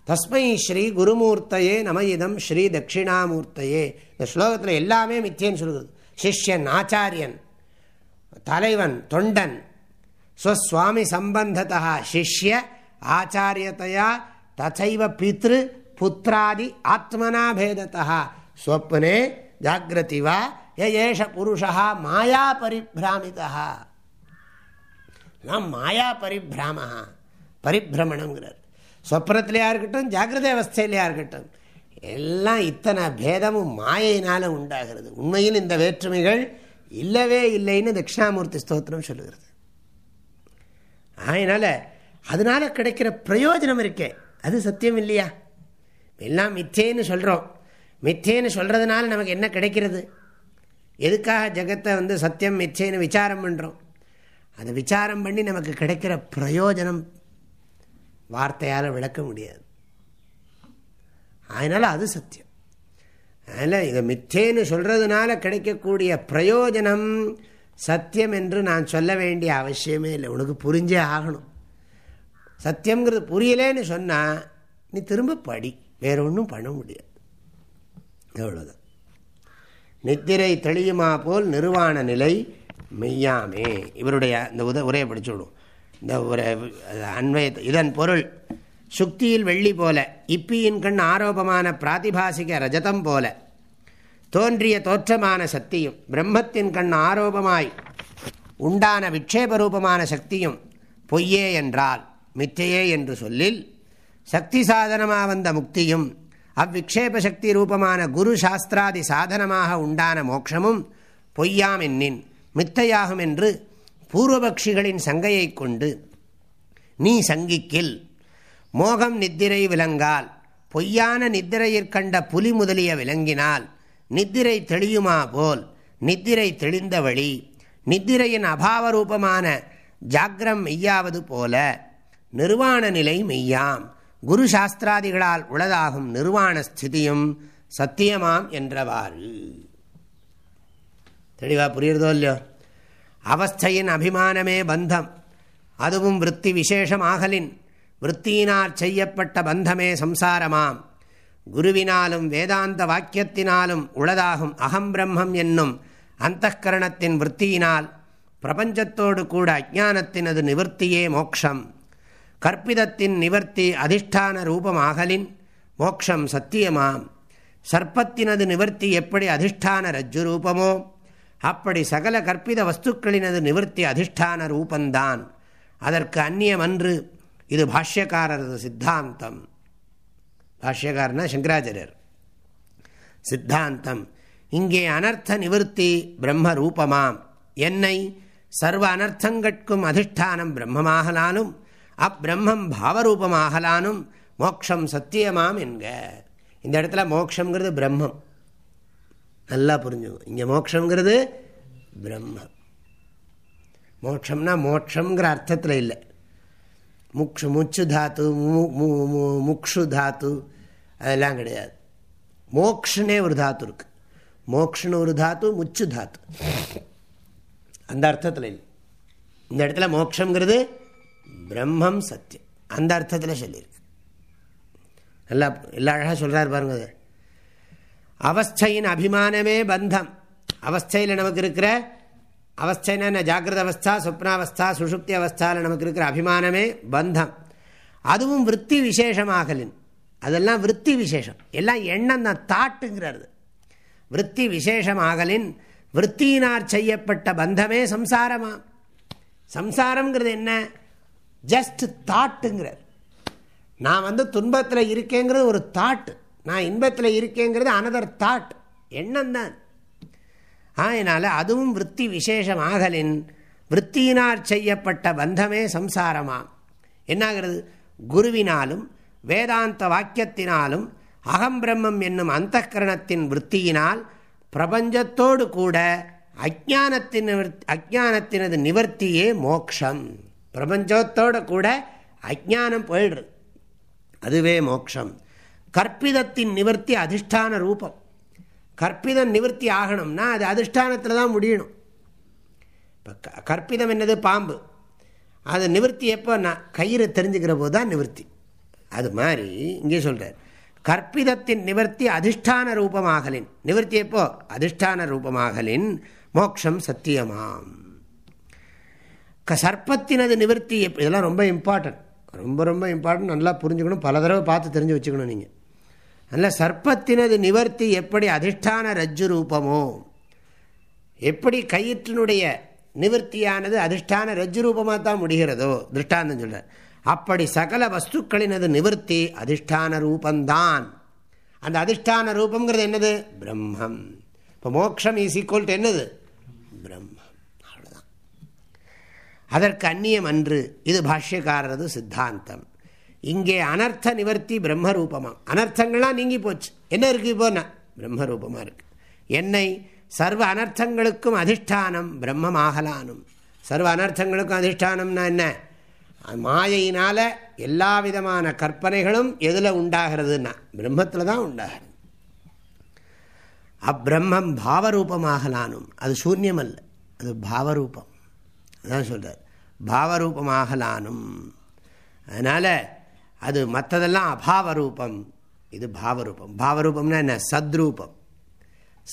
[SPEAKER 1] தஸ்மை ஸ்ரீ குருமூர்த்தையே நம இதம் ஸ்ரீ தட்சிணாமூர்த்தையே. இந்த ஸ்லோகத்தில் எல்லாமே மித்தியன்னு சொல்கிறது. சிஷ்யன் ஆச்சாரியன் தலைவன் தொண்டன் ஸ்வஸ்வாமி சம்பந்தத்தா சிஷ்ய ஆச்சாரியத்தையா தசைவ பித்ரு புத்திராதி ஆத்மனா பேதத்தா ஸ்வப்னே ஜாகிரதி வா ஏஷ புருஷா மாயா பரிபிராமிதா. மாயா பரிபிராம பரிபிரமணங்கிறார் சொப்னத்திலையா இருக்கட்டும் ஜாகிரத அவஸ்தையிலையா இருக்கட்டும் எல்லாம் இத்தனை பேதமும் மாயினால் உண்டாகிறது. உண்மையில் இந்த வேற்றுமைகள் இல்லவே இல்லைன்னு தட்சிணாமூர்த்தி ஸ்தோத்திரம் சொல்லுகிறது. அதனால் அதனால் கிடைக்கிற பிரயோஜனம் இருக்கே. அது சத்தியம் இல்லையா? எல்லாம் மித்தேன்னு சொல்கிறோம் மித்தேன்னு சொல்கிறதுனால நமக்கு என்ன கிடைக்கிறது? எதுக்காக ஜெகத்தை வந்து சத்தியம் மிச்சேன்னு விசாரம் பண்ணுறோம் அதை விசாரம் பண்ணி நமக்கு கிடைக்கிற பிரயோஜனம் வார்த்தையால் விளக்க முடியாது. அதனால் அது சத்தியம். அதனால் இதை மித்தேன்னு சொல்கிறதுனால கிடைக்கக்கூடிய பிரயோஜனம் சத்தியம் என்று நான் சொல்ல வேண்டிய அவசியமே இல்லை. உனக்கு புரிஞ்சே ஆகணும். சத்தியங்கிறது புரியலேன்னு சொன்னால் நீ திரும்ப படி. வேற ஒன்றும் பண்ண முடியாது. எவ்வளோதான் நித்திரை தெளியுமா போல் நிர்வாண நிலை மெய்யாமே. இவருடைய இந்த உத உரையை படிச்சுவிடும் இந்த ஒரு அன்வய இதன் பொருள் சுக்தியில் வெள்ளி போல இப்பியின் கண் ஆரோபமான பிராதிபாசிக ரஜதம் போல தோன்றிய தோற்றமான சக்தியும் பிரம்மத்தின் கண் ஆரோபமாய் உண்டான விட்சேபரூபமான சக்தியும் பொய்யே என்றால் மித்தையே என்று சொல்லில் சக்தி சாதனமாக வந்த முக்தியும் அவ்விக்ஷேப சக்தி ரூபமான குரு சாஸ்திராதி சாதனமாக உண்டான மோட்சமும் பொய்யாம் என்னின் மித்தையாகும் என்று பூர்வபக்ஷிகளின் சங்கையை கொண்டு நீ சங்கிக்கில் மோகம் நித்திரை விளங்கால் பொய்யான நித்திரையிற்கண்ட புலி முதலிய விளங்கினால் நித்திரை தெளியுமா போல் நித்திரை தெளிந்த வழி நித்திரையின் அபாவ ரூபமான ஜாகிரம் மெய்யாவது போல நிர்வாண நிலை மெய்யாம் குரு சாஸ்திராதிகளால் உளதாகும் நிர்வாண ஸ்திதியும் சத்தியமாம் என்றவாறு. தெளிவா புரியுறதோ இல்லையோ? அவஸ்தையின் அபிமானமே பந்தம். அதுவும் விற்பி விசேஷமாகலின் விற்த்தியினால் செய்யப்பட்ட பந்தமே சம்சாரமாம். குருவினாலும் வேதாந்த வாக்கியத்தினாலும் உளதாகும் அகம் பிரம்மம் என்னும் அந்தகரணத்தின் விற்த்தியினால் பிரபஞ்சத்தோடு கூட அஜானத்தினது நிவர்த்தியே மோக்ஷம். கற்பிதத்தின் நிவர்த்தி அதிஷ்டான ரூபமாகலின் மோக்ஷம் சத்தியமாம். சர்ப்பத்தினது நிவர்த்தி எப்படி அதிஷ்டான ரஜ்ஜு ரூபமோ அப்படி சகல கற்பித வஸ்துக்களினது நிவர்த்தி அதிஷ்டான ரூபந்தான். அதற்கு அந்நியம் அன்று இது பாஷ்யக்காரரது சித்தாந்தம். பாஷ்யக்காரனா சங்கராச்சாரியர். சித்தாந்தம். இங்கே அனர்த்த நிவர்த்தி பிரம்ம ரூபமாம் என்னை சர்வ அனர்த்தங்கட்கும் அதிஷ்டானம் பிரம்மமாகலானும் அப்பிரம்மம் பாவரூபமாகலானும் மோக்ஷம் சத்தியமாம் என்க. இந்த இடத்துல மோக்ஷங்கிறது பிரம்மம். நல்லா புரிஞ்சுங்க இங்கே மோட்சங்கிறது பிரம்மம் மோட்சம்னா மோட்சங்கிற அர்த்தத்தில் இல்லை. முக்ஷு முச்சு தாத்து முக்ஷு தாத்து அதெல்லாம் கிடையாது. மோக்ஷுனே ஒரு தாத்து இருக்கு. மோக்ஷன்னு ஒரு தாத்து முச்சு தாத்து. அந்த அர்த்தத்தில் இல்லை. இந்த இடத்துல மோக்ஷங்கிறது பிரம்மம் சத்தியம். அந்த அர்த்தத்தில் சொல்லியிருக்கு. நல்லா எல்லா அழகாக சொல்கிறார் பாருங்க அவஸ்தையின் அபிமானமே பந்தம். அவஸ்தையில் நமக்கு இருக்கிற அவஸ்தைன்னா ஜாகிரத அவஸ்தா சொப்னாவஸ்தா சுஷுப்தி அவஸ்தாவில் நமக்கு இருக்கிற அபிமானமே பந்தம். அதுவும் விற்பி விசேஷமாகலின். அதெல்லாம் விற்பி விசேஷம். எல்லாம் எண்ணம் தான் தாட்டுங்கிறது. விற்பி விசேஷமாகலின் விற்த்தியினார் செய்யப்பட்ட பந்தமே சம்சாரமா? சம்சாரம்ங்கிறது என்ன? ஜஸ்ட் தாட்டுங்கிறார். நான் வந்து துன்பத்தில் இருக்கேங்கிறது ஒரு தாட்டு. நான் இன்பத்தில் இருக்கேங்கிறது அனதர் தாட் எண்ணம் தான் அதனால் அதுவும் விற்பி விசேஷமாகலின் விற்த்தியினால் செய்யப்பட்ட பந்தமே சம்சாரமாம் என்னாகிறது? குருவினாலும் வேதாந்த வாக்கியத்தினாலும் அகம் பிரம்மம் என்னும் அந்த கரணத்தின் விற்த்தியினால் பிரபஞ்சத்தோடு கூட அஜானத்தின் அஜானத்தினது நிவர்த்தியே மோக்ஷம். பிரபஞ்சத்தோடு கூட அஜானம் போயிடுறது அதுவே மோக்ஷம். கற்பிதத்தின் நிவர்த்தி அதிஷ்டான ரூபம். கற்பிதம் நிவர்த்தி ஆகணும்னா அது அதிஷ்டானத்தில் தான் முடியணும். இப்போ கற்பிதம் என்னது? பாம்பு. அது நிவர்த்தி எப்போ? நான் கயிறு தெரிஞ்சுக்கிற போது தான் நிவர்த்தி. அது மாதிரி இங்கே சொல்கிறார் கற்பிதத்தின் நிவர்த்தி அதிஷ்டான ரூபமாகலின். நிவர்த்தி எப்போ? அதிஷ்டான ரூபமாகலின் மோக்ஷம் சத்தியமாம். சர்ப்பத்தினது நிவர்த்தி இதெல்லாம் ரொம்ப இம்பார்ட்டன்ட் ரொம்ப ரொம்ப இம்பார்ட்டன்ட் நல்லா புரிஞ்சுக்கணும். பல தடவை பார்த்து தெரிஞ்சு வச்சுக்கணும் நீங்கள் அதனால் சர்ப்பத்தினது நிவர்த்தி எப்படி அதிஷ்டான ரஜ்ஜு ரூபமோ எப்படி கயிற்றினுடைய நிவர்த்தியானது அதிஷ்டான ரஜ்ஜு ரூபமாக தான் முடிகிறதோ திருஷ்டாந்தம் சொல்ல அப்படி சகல வஸ்துக்களினது நிவர்த்தி அதிஷ்டான ரூபந்தான் அந்த அதிஷ்டான ரூபங்கிறது என்னது? பிரம்மம். இப்போ மோக்ஷம் இஸ் ஈக்குவல் டு என்னது? பிரம்மம். அவ்வளோதான் அதற்கு அந்நியம் அன்று இது பாஷ்யக்காரரது சித்தாந்தம். இங்கே அனர்த்த நிவர்த்தி பிரம்மரூபமாக அனர்த்தங்கள்லாம் நீங்கி போச்சு. என்ன இருக்குது இப்போ? பிரம்மரூபமாக இருக்கு. என்னை சர்வ அனர்த்தங்களுக்கும் அதிஷ்டானம் பிரம்மமாகலானும். சர்வ அனர்த்தங்களுக்கும் அதிஷ்டானம்னா என்ன? மாயையினால் எல்லா விதமான கற்பனைகளும் எதில் உண்டாகிறதுன்னா? பிரம்மத்தில் தான் உண்டாகிறது. அப்பிரம்மம் பாவரூபமாகலானும். அது சூன்யம் அல்ல அது பாவரூபம். அதான் சொல்கிறார் பாவரூபமாகலானும். அதனால் அது மற்றதெல்லாம் அபாவரூபம். இது பாவரூபம். பாவரூபம்னா என்ன? சத்ரூபம்.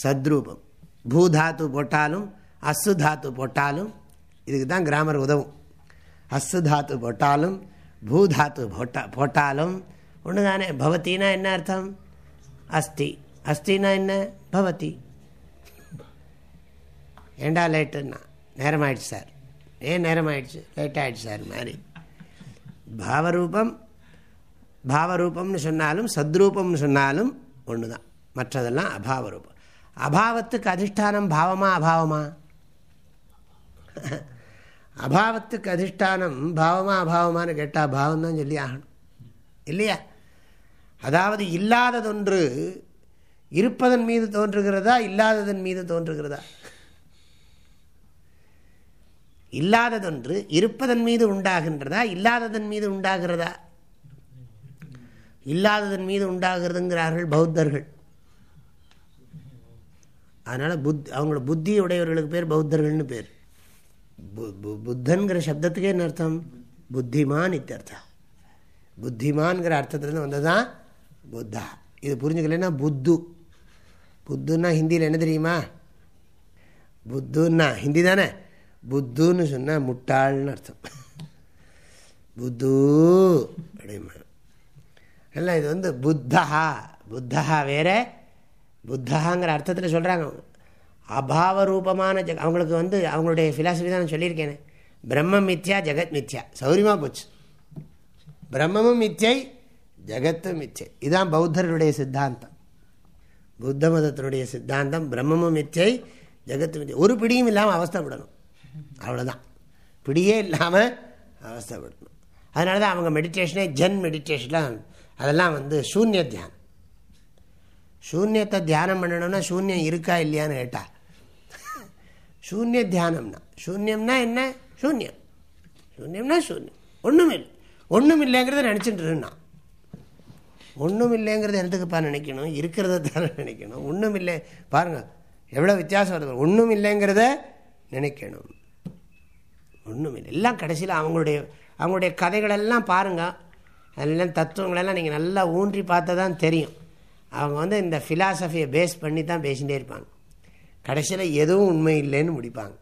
[SPEAKER 1] சத்ரூபம். பூதாத்து போட்டாலும் அசு தாத்து போட்டாலும் இதுக்கு தான் கிராமர் உதவும். அசு தாத்து போட்டாலும் பூதாத்து போட்டா போட்டாலும் ஒன்று தானே பவத்தினா என்ன அர்த்தம்? அஸ்தி. அஸ்தினா என்ன? பவதி. ஏண்டா லேட்டுன்னா? நேரம் ஆயிடுச்சு சார். ஏன் நேரம் ஆயிடுச்சு லேட் ஆயிடுச்சு சார் மாதிரி பாவரூபம் பாவரூபம்னு சொன்னாலும் சத்ரூபம்னு சொன்னாலும் ஒன்று தான் மற்றதெல்லாம் அபாவரூபம். அபாவத்துக்கு அதிஷ்டானம் பாவமா அபாவமா? அபாவத்துக்கு அதிஷ்டானம் பாவமா அபாவமானு கேட்டால் பாவம் தான் சொல்லி ஆகணும். இல்லையா? அதாவது இல்லாததொன்று இருப்பதன் மீது தோன்றுகிறதா இல்லாததன் மீது தோன்றுகிறதா? இல்லாததொன்று இருப்பதன் மீது உண்டாகின்றதா இல்லாததன் மீது உண்டாகிறதா? இல்லாததன் மீது உண்டாகிறதுங்கிறார்கள் பௌத்தர்கள். அதனால் புத் அவங்கள புத்தி உடையவர்களுக்கு பேர் பௌத்தர்கள்னு பேர். புத்தன்கிற சப்தத்துக்கே என்ன அர்த்தம்? புத்திமான் இத்தர்த்தம் புத்திமான்கிற அர்த்தத்துலேருந்து வந்தது தான் புத்தா. இது புரிஞ்சுக்கலன்னா புத்து. புத்துன்னா ஹிந்தியில் என்ன தெரியுமா? புத்துன்னா ஹிந்தி தானே? புத்துன்னு சொன்னால் முட்டாள்னு அர்த்தம். புத்து அப்படிமா இல்லை இது வந்து புத்தஹா. புத்தஹா வேற? புத்தகாங்கிற அர்த்தத்தில் சொல்கிறாங்க அபாவ ரூபமான ஜெக அவங்களுக்கு வந்து அவங்களுடைய ஃபிலாசபி தான் நான் சொல்லியிருக்கேனே. பிரம்மம் மித்யா ஜெகத் மித்யா. சௌரியமாக போச்சு. பிரம்மமும் மிச்சை ஜெகத்தும் மிச்சை இதுதான் பௌத்தருடைய சித்தாந்தம். புத்த மதத்தினுடைய சித்தாந்தம் பிரம்மமும் மிச்சை ஜெகத்து மிச்சை ஒரு பிடியும் இல்லாமல் அவஸ்தப்படணும். அவ்வளோதான் பிடியே இல்லாமல் அவஸ்தப்படணும். அதனால தான் அவங்க மெடிடேஷனே ஜென் மெடிடேஷன்லாம் அதெல்லாம் வந்து சூன்ய தியானம். சூன்யத்தை தியானம் பண்ணணும்னா சூன்யம் இருக்கா இல்லையான்னு கேட்டா. சூன்ய தியானம்னா சூன்யம்னா என்ன? சூன்யம். சூன்யம்னா சூன்யம். ஒன்றும் இல்லை ஒன்றும் இல்லைங்கிறத நினச்சிட்டு இருந்தான் ஒன்றும் இல்லைங்கிறத எதுக்குப்பா நினைக்கணும்? இருக்கிறத தானே நினைக்கணும். ஒன்றும் இல்லை பாருங்கள் எவ்வளோ வித்தியாசம் வருது ஒன்றும் இல்லைங்கிறத நினைக்கணும். ஒன்றும் இல்லை எல்லாம் கடைசியில் அவங்களுடைய அவங்களுடைய கதைகளெல்லாம் பாருங்கள் அதெல்லாம் தத்துவங்களெல்லாம் நீங்கள் நல்லா ஊன்றி பார்த்தா தான் தெரியும். அவங்க வந்து இந்த ஃபிலாசபியை பேஸ் பண்ணி தான் பேசிகிட்டே இருப்பாங்க. கடைசியில் எதுவும் உண்மை இல்லைன்னு முடிப்பாங்க.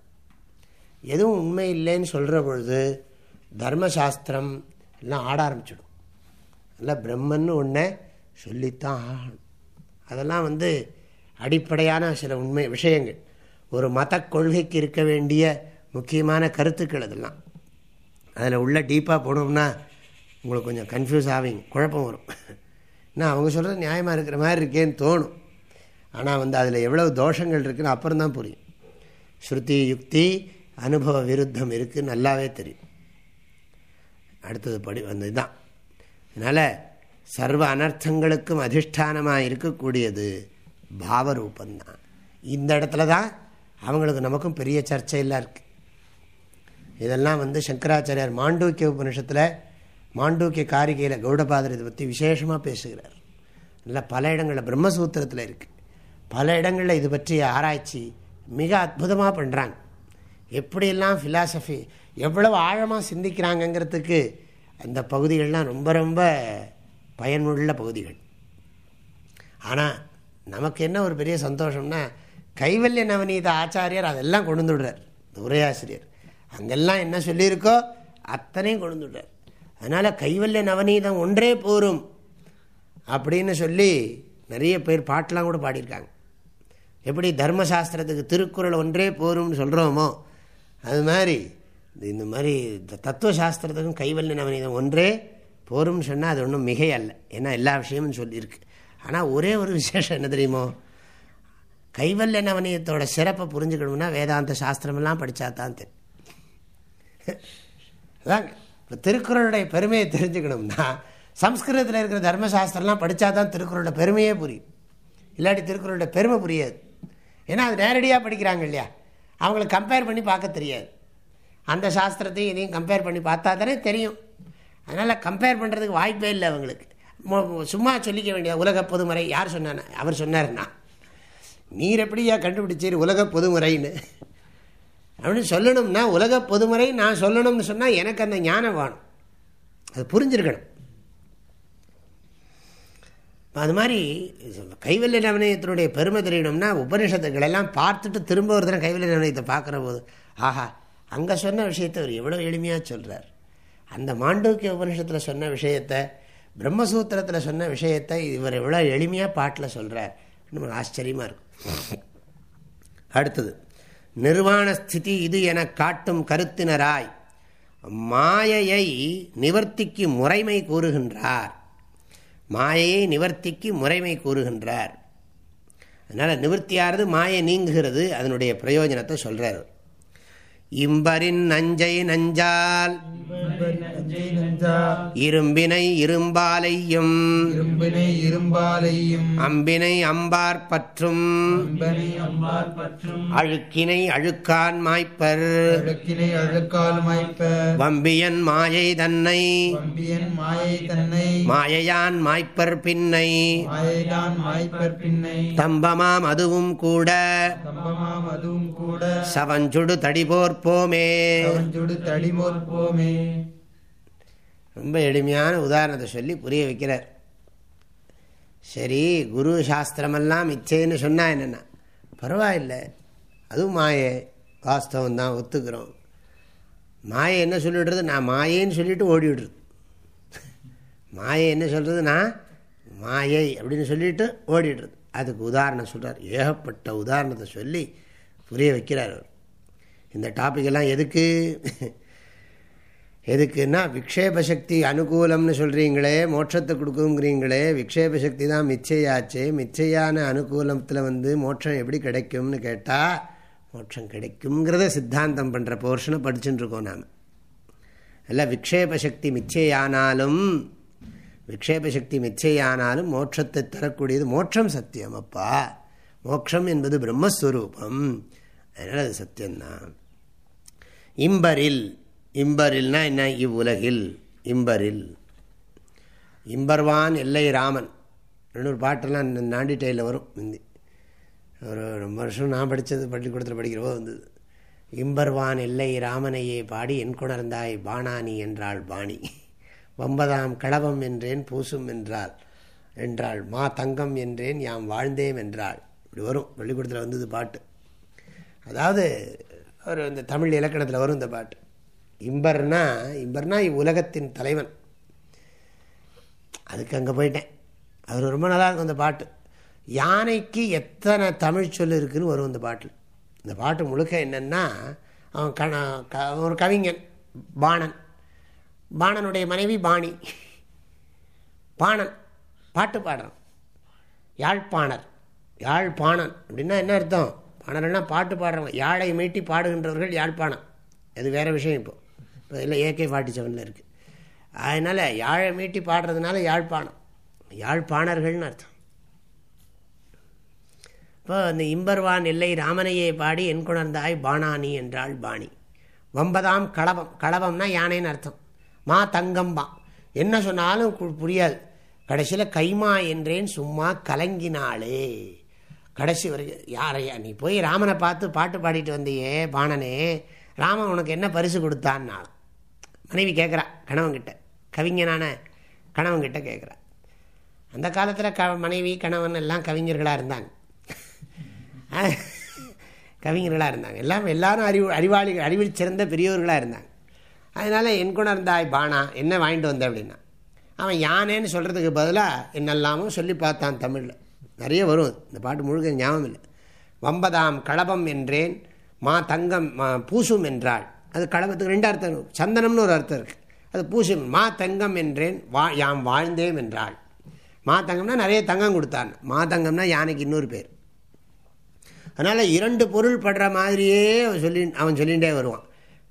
[SPEAKER 1] எதுவும் உண்மை இல்லைன்னு சொல்கிற பொழுது தர்மசாஸ்திரம் எல்லாம் ஆட ஆரம்பிச்சிடும். நல்லா பிரம்மன்னு ஒன்றை சொல்லித்தான் ஆகணும். அதெல்லாம் வந்து அடிப்படையான சில உண்மை விஷயங்கள். ஒரு மத கொள்கைக்கு இருக்க வேண்டிய முக்கியமான கருத்துக்கள் அதெல்லாம். அதில் உள்ள டீப்பாக போனோம்னா உங்களுக்கு கொஞ்சம் கன்ஃபியூஸ் ஆவீங்க. குழப்பம் வரும். என்ன அவங்க சொல்கிறது நியாயமாக இருக்கிற மாதிரி இருக்கேன்னு தோணும். ஆனால் வந்து அதில் எவ்வளோ தோஷங்கள் இருக்குதுன்னு அப்புறம் தான் புரியும். ஸ்ருதி யுக்தி அனுபவ விருத்தம் இருக்குது நல்லாவே தெரியும். அடுத்தது படி வந்து இதுதான் அதனால் சர்வ அனர்த்தங்களுக்கும் அதிஷ்டானமாக இருக்கக்கூடியது பாவரூபந்தான் இந்த இடத்துல தான் அவங்களுக்கு நமக்கும் பெரிய சர்ச்சையெல்லாம் இருக்குது இதெல்லாம் வந்து சங்கராச்சாரியார் மாண்டூக்கிய உபனிஷத்தில் மாண்டூக்கிய காரிகையில் கௌடபாதர் இதை பற்றி விசேஷமாக பேசுகிறார். இல்லை பல இடங்களில் பிரம்மசூத்திரத்தில் இருக்குது பல இடங்களில் இது பற்றி ஆராய்ச்சி மிக அற்புதமாக பண்ணுறாங்க எப்படியெல்லாம் ஃபிலாசபி எவ்வளவு ஆழமாக சிந்திக்கிறாங்கங்கிறதுக்கு அந்த பகுதிகள்லாம் ரொம்ப ரொம்ப பயனுள்ள பகுதிகள். ஆனால் நமக்கு என்ன ஒரு பெரிய சந்தோஷம்னா கைவல்ய நவநீத ஆச்சாரியர் அதெல்லாம் கொண்டு விடுறார் உரையாசிரியர் அங்கெல்லாம் என்ன சொல்லியிருக்கோ அத்தனையும் கொண்டு விடுறார் அதனால் கைவல்ய நவநீதம் ஒன்றே போரும் அப்படின்னு சொல்லி நிறைய பேர் பாட்டெலாம் கூட பாடியிருக்காங்க. எப்படி தர்மசாஸ்திரத்துக்கு திருக்குறள் ஒன்றே போரும்னு சொல்கிறோமோ அது மாதிரி இந்த மாதிரி தத்துவ சாஸ்திரத்துக்கும் கைவல்ய நவநீதம் ஒன்றே போரும்னு சொன்னால் அது ஒன்றும் மிகை அல்ல ஏன்னா எல்லா விஷயமும் சொல்லியிருக்கு. ஆனால் ஒரே ஒரு விசேஷம் என்ன தெரியுமோ கைவல்ய நவநீதத்தோட சிறப்பை புரிஞ்சுக்கணும்னா வேதாந்த சாஸ்திரமெல்லாம் படித்தா தான் தெரியும். அதாங்க திருக்குறளுடைய பெருமையை தெரிஞ்சுக்கணும்னா சம்ஸ்கிருதத்தில் இருக்கிற தர்மசாஸ்திரம்லாம் படித்தா தான் திருக்குறளோட பெருமையே புரியும். இல்லாட்டி திருக்குறளோட பெருமை புரியாது. ஏன்னா அது நேரடியாக படிக்கிறாங்க இல்லையா? அவங்களுக்கு கம்பேர் பண்ணி பார்க்க தெரியாது. அந்த சாஸ்திரத்தையும் இதையும் கம்பேர் பண்ணி பார்த்தா தானே தெரியும். அதனால் கம்பேர் பண்ணுறதுக்கு வாய்ப்பே இல்லை அவங்களுக்கு. சும்மா சொல்லிக்க வேண்டிய உலக பொதுமுறை யார் சொன்னார் அவர் சொன்னார்னா நீர் எப்படியா கண்டுபிடிச்சீர் உலக பொதுமுறைன்னு? அப்படின்னு சொல்லணும்னா உலக பொதுமுறை நான் சொல்லணும்னு சொன்னால் எனக்கு அந்த ஞானம் வேணும். அது புரிஞ்சிருக்கணும். அது மாதிரி கைவல்ய நவனயத்தினுடைய பெருமை தெரியணும்னா உபனிஷத்துக்களெல்லாம் பார்த்துட்டு திரும்ப ஒரு தினம் கைவல்ய நவனயத்தை பார்க்குற போது ஆஹா அங்கே சொன்ன விஷயத்தை அவர் எவ்வளோ எளிமையாக சொல்கிறார் அந்த மாண்டூக்கிய உபனிஷத்தில் சொன்ன விஷயத்தை பிரம்மசூத்திரத்தில் சொன்ன விஷயத்தை இவர் எவ்வளோ எளிமையாக பாட்டில் சொல்கிறார் நமக்கு ஆச்சரியமாக இருக்கும். அடுத்தது நிர்வாண ஸ்திதி இது என காட்டும் கருத்தினராய் மாயையை நிவர்த்திக்கு முறைமை கூறுகின்றார். மாயையை நிவர்த்திக்கு முறைமை கூறுகின்றார். அதனால் நிவர்த்தியாகிறது மாயை நீங்குகிறது அதனுடைய பிரயோஜனத்தை சொல்கிறார் இம்பரின் நஞ்சை நஞ்சால்
[SPEAKER 2] நஞ்சை நஞ்சா
[SPEAKER 1] இரும்பினை இரும்பாலையும்
[SPEAKER 2] இரும்பினை இரும்பாலையும்
[SPEAKER 1] அம்பினை அம்பார் பற்றும் அழுக்கினை அழுக்கான் மாய்ப்பர்
[SPEAKER 2] அழுக்கினை அழுக்கால் மாய்ப்ப
[SPEAKER 1] வம்பியன் மாயை தன்னை
[SPEAKER 2] வம்பியன் மாயை தன்னை
[SPEAKER 1] மாயையான் மாய்ப்பர் பின்னை
[SPEAKER 2] மாயைதான் மாய்ப்பர் பின்னை
[SPEAKER 1] தம்பமாம் அதுவும் கூட
[SPEAKER 2] கம்பமாம் அதுவும் கூட
[SPEAKER 1] சவஞ்சுடு தடிபோர்ப்போமே
[SPEAKER 2] அவஞ்சொடு தடிமோர் போமே.
[SPEAKER 1] ரொம்ப எளிமையான உதாரணத்தை சொல்லி புரிய வைக்கிறார். சரி குரு சாஸ்திரமெல்லாம் இச்சைன்னு சொன்னா என்னென்னா பரவாயில்லை அதுவும் மாயை வாஸ்தவம் தான் ஒத்துக்கிறோம். மாயை என்ன சொல்லிடுறது? நான் மாயேன்னு சொல்லிட்டு ஓடிவிடுறது. மாயை என்ன சொல்கிறது நான் மாயை அப்படின்னு சொல்லிட்டு ஓடிடுறது அதுக்கு உதாரணம் சொல்கிறார் ஏகப்பட்ட உதாரணத்தை சொல்லி புரிய வைக்கிறார் அவர். இந்த டாபிக் எல்லாம் எதுக்கு? எதுக்குன்னா விக்ஷேப சக்தி அனுகூலம்னு சொல்கிறீங்களே மோட்சத்தை கொடுக்குங்கிறீங்களே விக்ஷேப சக்தி தான் மிச்சையாச்சு மிச்சையான அனுகூலத்தில் வந்து மோட்சம் எப்படி கிடைக்கும்னு கேட்டால் மோட்சம் கிடைக்குங்கிறத சித்தாந்தம் பண்ணுற போர்ஷனை படிச்சுட்டுருக்கோம் நாம். அல்ல விக்ஷேப சக்தி மிச்சையானாலும் விக்ஷேப சக்தி மிச்சையானாலும் மோட்சத்தை தரக்கூடியது மோட்சம் சத்தியம் அப்பா. மோட்சம் என்பது பிரம்மஸ்வரூபம். அதனால் அது சத்தியம்தான். இம்பரில் இம்பரில்னா என்ன? இவ்வுலகில். இம்பரில். இம்பர்வான் எல்லை ராமன் ரெண்டு ஒரு பாட்டெல்லாம் நாண்டி நாண்டிட்டையில் வரும் இந்தி ஒரு ரொம்ப வருஷம் நான் படித்தது பள்ளிக்கூடத்தில் படிக்கிறவோ வந்தது. இம்பர்வான் எல்லை ராமனையே பாடி என் குணர்ந்தாய் பாணானி என்றாள் பாணி. ஒன்பதாம் களவம் என்றேன் பூசும் என்றாள் என்றாள். மா தங்கம் என்றேன் யாம் வாழ்ந்தேம் என்றாள். இப்படி வரும். பள்ளிக்கூடத்தில் வந்தது பாட்டு. அதாவது ஒரு இந்த தமிழ் இலக்கணத்தில் வரும் இந்த பாட்டு. இம்பர்னா இம்பர்னா இவ்வுலகத்தின் தலைவன். அதுக்கு அங்கே போயிட்டேன். அது ரொம்ப நல்லா இருக்கும் அந்த பாட்டு. யானைக்கு எத்தனை தமிழ் சொல் இருக்குதுன்னு வரும் இந்த பாட்டில். இந்த பாட்டு முழுக்க என்னென்னா அவன் கண க ஒரு கவிஞன் பாணன். பாணனுடைய மனைவி பாணி. பாணன். பாட்டு பாடுறான் யாழ்ப்பாணர். யாழ்ப்பாணன். அப்படின்னா என்ன அர்த்தம்? பாணர்னா பாட்டு பாடுறவங்க யாழை மீட்டி பாடுகின்றவர்கள் யாழ்ப்பாணம். அது வேறு விஷயம் இப்போது இப்போ இல்லை ஏகே ஃபார்ட்டி செவனில் இருக்குது அதனால் யாழை மீட்டி பாடுறதுனால யாழ்ப்பாணம். யாழ்ப்பாணர்கள்னு அர்த்தம். இப்போ அந்த இம்பர்வான் எல்லை ராமனையே பாடி என் குணர்ந்தாய் பாணானி என்றாள் பாணி. வம்பதாம் களவம் களவம்னா யானைன்னு அர்த்தம். மா தங்கம்பா. என்ன சொன்னாலும் கு- புரியாது. கடைசியில் கைமா என்றேன் சும்மா கலங்கினாளே. கடைசி வரைக்கும் யாரையா நீ போய் ராமனை பார்த்து பாட்டு பாடிட்டு வந்தியே பாணனே ராமன் உனக்கு என்ன பரிசு கொடுத்தான்னாலும் மனைவி கேட்குறா கணவன்கிட்ட. கவிஞனான கணவன்கிட்ட கேட்குறா அந்த காலத்தில் க மனைவி கணவன் எல்லாம் கவிஞர்களாக இருந்தாங்க. கவிஞர்களாக இருந்தாங்க. எல்லாம் எல்லாரும் அறிவு அறிவாளி அறிவில் சிறந்த பெரியவர்களாக இருந்தாங்க. அதனால் என் குணர்ந்தாய் பானா என்ன வாங்கிட்டு வந்த அப்படின்னா அவன் யானேன்னு சொல்கிறதுக்கு பதிலாக என்னெல்லாமும் சொல்லி பார்த்தான் தமிழில். நிறைய வரும். இந்த பாட்டு முழுக்க ஞாபகம் இல்லை. வம்பதாம் களபம் என்றேன் மா தங்கம் மா பூசும் என்றாள். அது களபத்துக்கு ரெண்டு அர்த்தம் சந்தனம்னு ஒரு அர்த்தம் இருக்குது அது பூசும். மா தங்கம் என்றேன் வா யாம் வாழ்ந்தேன் என்றாள். மா தங்கம்னா நிறைய தங்கம் கொடுத்தான் மா தங்கம்னா யானைக்கு இன்னொரு பேர். அதனால் இரண்டு பொருள் படுற மாதிரியே அவன் சொல்லி அவன் சொல்லிகிட்டே வருவான்.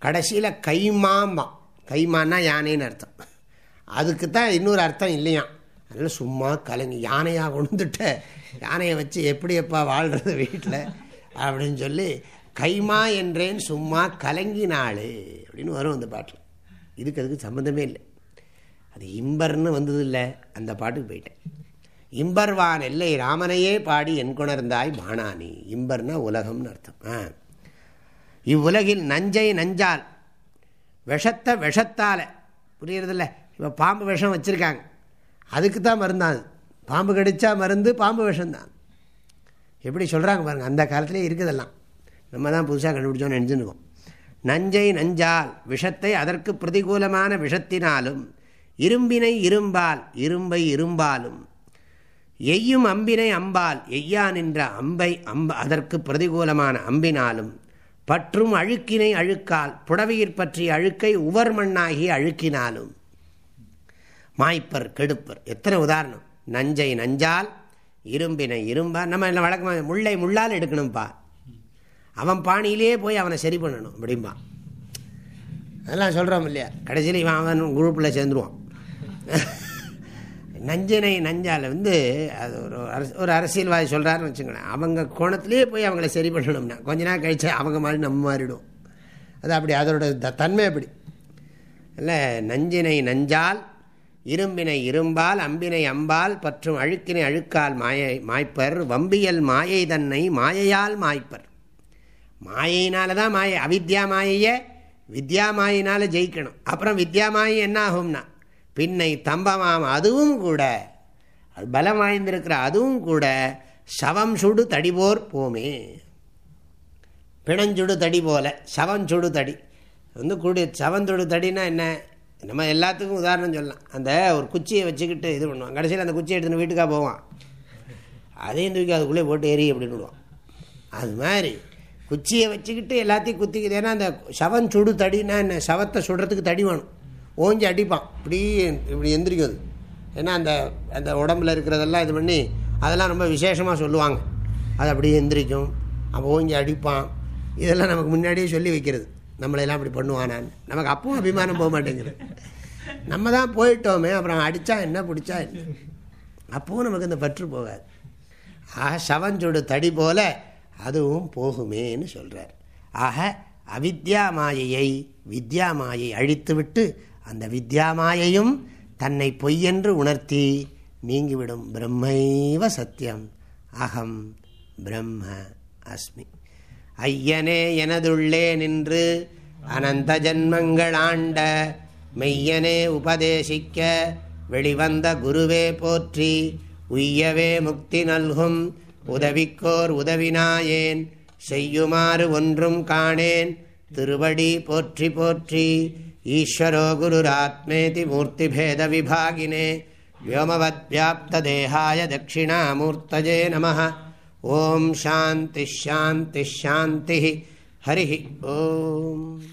[SPEAKER 1] கடைசியில் கைமாம்பான் கைமான்னா யானைன்னு அர்த்தம். அதுக்கு தான் இன்னொரு அர்த்தம் இல்லையாம். அதெல்லாம் சும்மா கலங்கி யானையாக கொண்டுட்ட யானையை வச்சு எப்படி எப்பா வாழ்கிறது வீட்டில் அப்படின்னு சொல்லி கைமா என்றேன் சும்மா கலங்கினாள் அப்படின்னு வரும் அந்த பாட்டில் இதுக்கு அதுக்கு சம்மந்தமே இல்லை. அது இம்பர்னு வந்தது இல்லை அந்த பாட்டுக்கு போயிட்டேன். இம்பர்வான் எல்லை ராமனையே பாடி என் குணர்ந்தாய் பானானி இம்பர்னா உலகம்னு அர்த்தம். ஆ. இவ்வுலகில் நஞ்சை நஞ்சால் விஷத்தை விஷத்தால் புரியுறதில்ல? இப்போ பாம்பு விஷம் வச்சுருக்காங்க. அதுக்கு தான் மருந்தான் பாம்பு கடித்தா மருந்து பாம்பு விஷம்தான். எப்படி சொல்கிறாங்க பாருங்கள் அந்த காலத்திலே இருக்குதெல்லாம். நம்ம தான் புதுசாக கண்டுபிடிச்சோன்னு நினச்சிருக்கோம். நஞ்சை நஞ்சால் விஷத்தை அதற்கு பிரதிகூலமான விஷத்தினாலும் இரும்பினை இரும்பால் இரும்பை இரும்பாலும் எய்யும் அம்பினை அம்பால் எய்யா நின்ற அம்பை அம்ப அதற்கு பிரதிகூலமான அம்பினாலும் பற்றும் அழுக்கினை அழுக்கால் புடவையிற் பற்றிய அழுக்கை உவர் மண்ணாகி அழுக்கினாலும் மாய்ப்பர் கெடுப்பர். எத்தனை உதாரணம்? நஞ்சை நஞ்சால் இரும்பினை இரும்பா. நம்ம என்ன வழக்கமாக முல்லை முள்ளால் எடுக்கணும்ப்பா அவன் பாணியிலேயே போய் அவனை சரி பண்ணணும் அப்படிம்பா. அதெல்லாம் சொல்கிறோம் இல்லையா? கடைசியில் இவன் அவன் குரூப்பில் சேர்ந்துருவான். நஞ்சினை நஞ்சால் வந்து அது ஒரு அரசு ஒரு அரசியல்வாதி சொல்கிறாருன்னு வச்சுங்களேன் அவங்க கோணத்துலேயே போய் அவங்கள சரி பண்ணணும்னா கொஞ்ச நாள் கழிச்சு அவங்க மாதிரி நம்ம மாறிடும் அது அப்படி அதோட த தன்மை அப்படி. இல்லை நஞ்சினை நஞ்சால் இரும்பினை இரும்பால் அம்பினை அம்பால் பற்றும் அழுக்கினை அழுக்கால் மாயை மாய்ப்பர் வம்பியல் மாயை தன்னை மாயையால் மாய்ப்பர். மாயினால தான் மாயை அவித்யா மாயையை வித்யா மாயினால் ஜெயிக்கணும். அப்புறம் வித்யா மாயை என்ன ஆகும்னா பின்னை தம்பமாம் அதுவும் கூட அது பலம் வாய்ந்திருக்கிற அதுவும் கூட சவம் சுடு தடிபோர் போமே. பிணஞ்சுடு தடி போல சவம் சுடு தடி. வந்து கூடிய சவந்துடு தடினா என்ன? நம்ம எல்லாத்துக்கும் உதாரணம் சொல்லலாம். அந்த ஒரு குச்சியை வச்சுக்கிட்டு இது பண்ணுவான். கடைசியில் அந்த குச்சியை எடுத்துன்னு வீட்டுக்காக போவான். அதையும் தூக்கி அதுக்குள்ளே போட்டு ஏறி அப்படின்னு விடுவான். அது மாதிரி குச்சியை வச்சுக்கிட்டு எல்லாத்தையும் குத்திக்குது. ஏன்னா அந்த சவன் சுடு தடினா என்ன? சவத்தை சுடுறதுக்கு தடி வேணும். ஓஞ்சி அடிப்பான். இப்படி இப்படி எந்திரிக்கும் அது. ஏன்னா அந்த அந்த உடம்புல இருக்கிறதெல்லாம் இது பண்ணி அதெல்லாம் ரொம்ப விசேஷமாக சொல்லுவாங்க. அது அப்படியே எந்திரிக்கும். அப்போ ஓஞ்சி அடிப்பான். இதெல்லாம் நமக்கு முன்னாடியே சொல்லி வைக்கிறது. நம்மளெல்லாம் இப்படி பண்ணுவானான்னு. நமக்கு அப்பவும் அபிமானம் போக மாட்டேங்குது. நம்ம தான் போயிட்டோமே அப்புறம் அடித்தா என்ன பிடிச்சா என்ன? அப்பவும் நமக்கு இந்த பற்று போகாது. ஆக சவஞ்சொடு தடி போல அதுவும் போகுமேன்னு சொல்கிறார் ஆக அவித்யா மாயையை வித்யா மாயை அழித்துவிட்டு அந்த வித்யா மாயையும் தன்னை பொய்யென்று உணர்த்தி நீங்கிவிடும் பிரம்மைவ சத்தியம். அகம் பிரம்ம அஸ்மி. ஐயனே எனதுள்ளே நின்று அனந்த ஜன்மங்கள் ஆண்ட மெய்யனே உபதேசிக்க வெளிவந்த குருவே போற்றி உய்யவே முக்தி நல்கும் உதவிக்கோர் உதவினாயேன் செய்யுமாறு ஒன்றும் காணேன் திருவடி போற்றி போற்றி ஈஸ்வரோ குருராத்மேதி மூர்த்திபேத விபாகினே व्योमवद्व्याप्तदेहाय दक्षिणामूर्तये नमः ஓம் சாந்தி ஷாந்தி ஷாந்தி ஹரி ஓம்.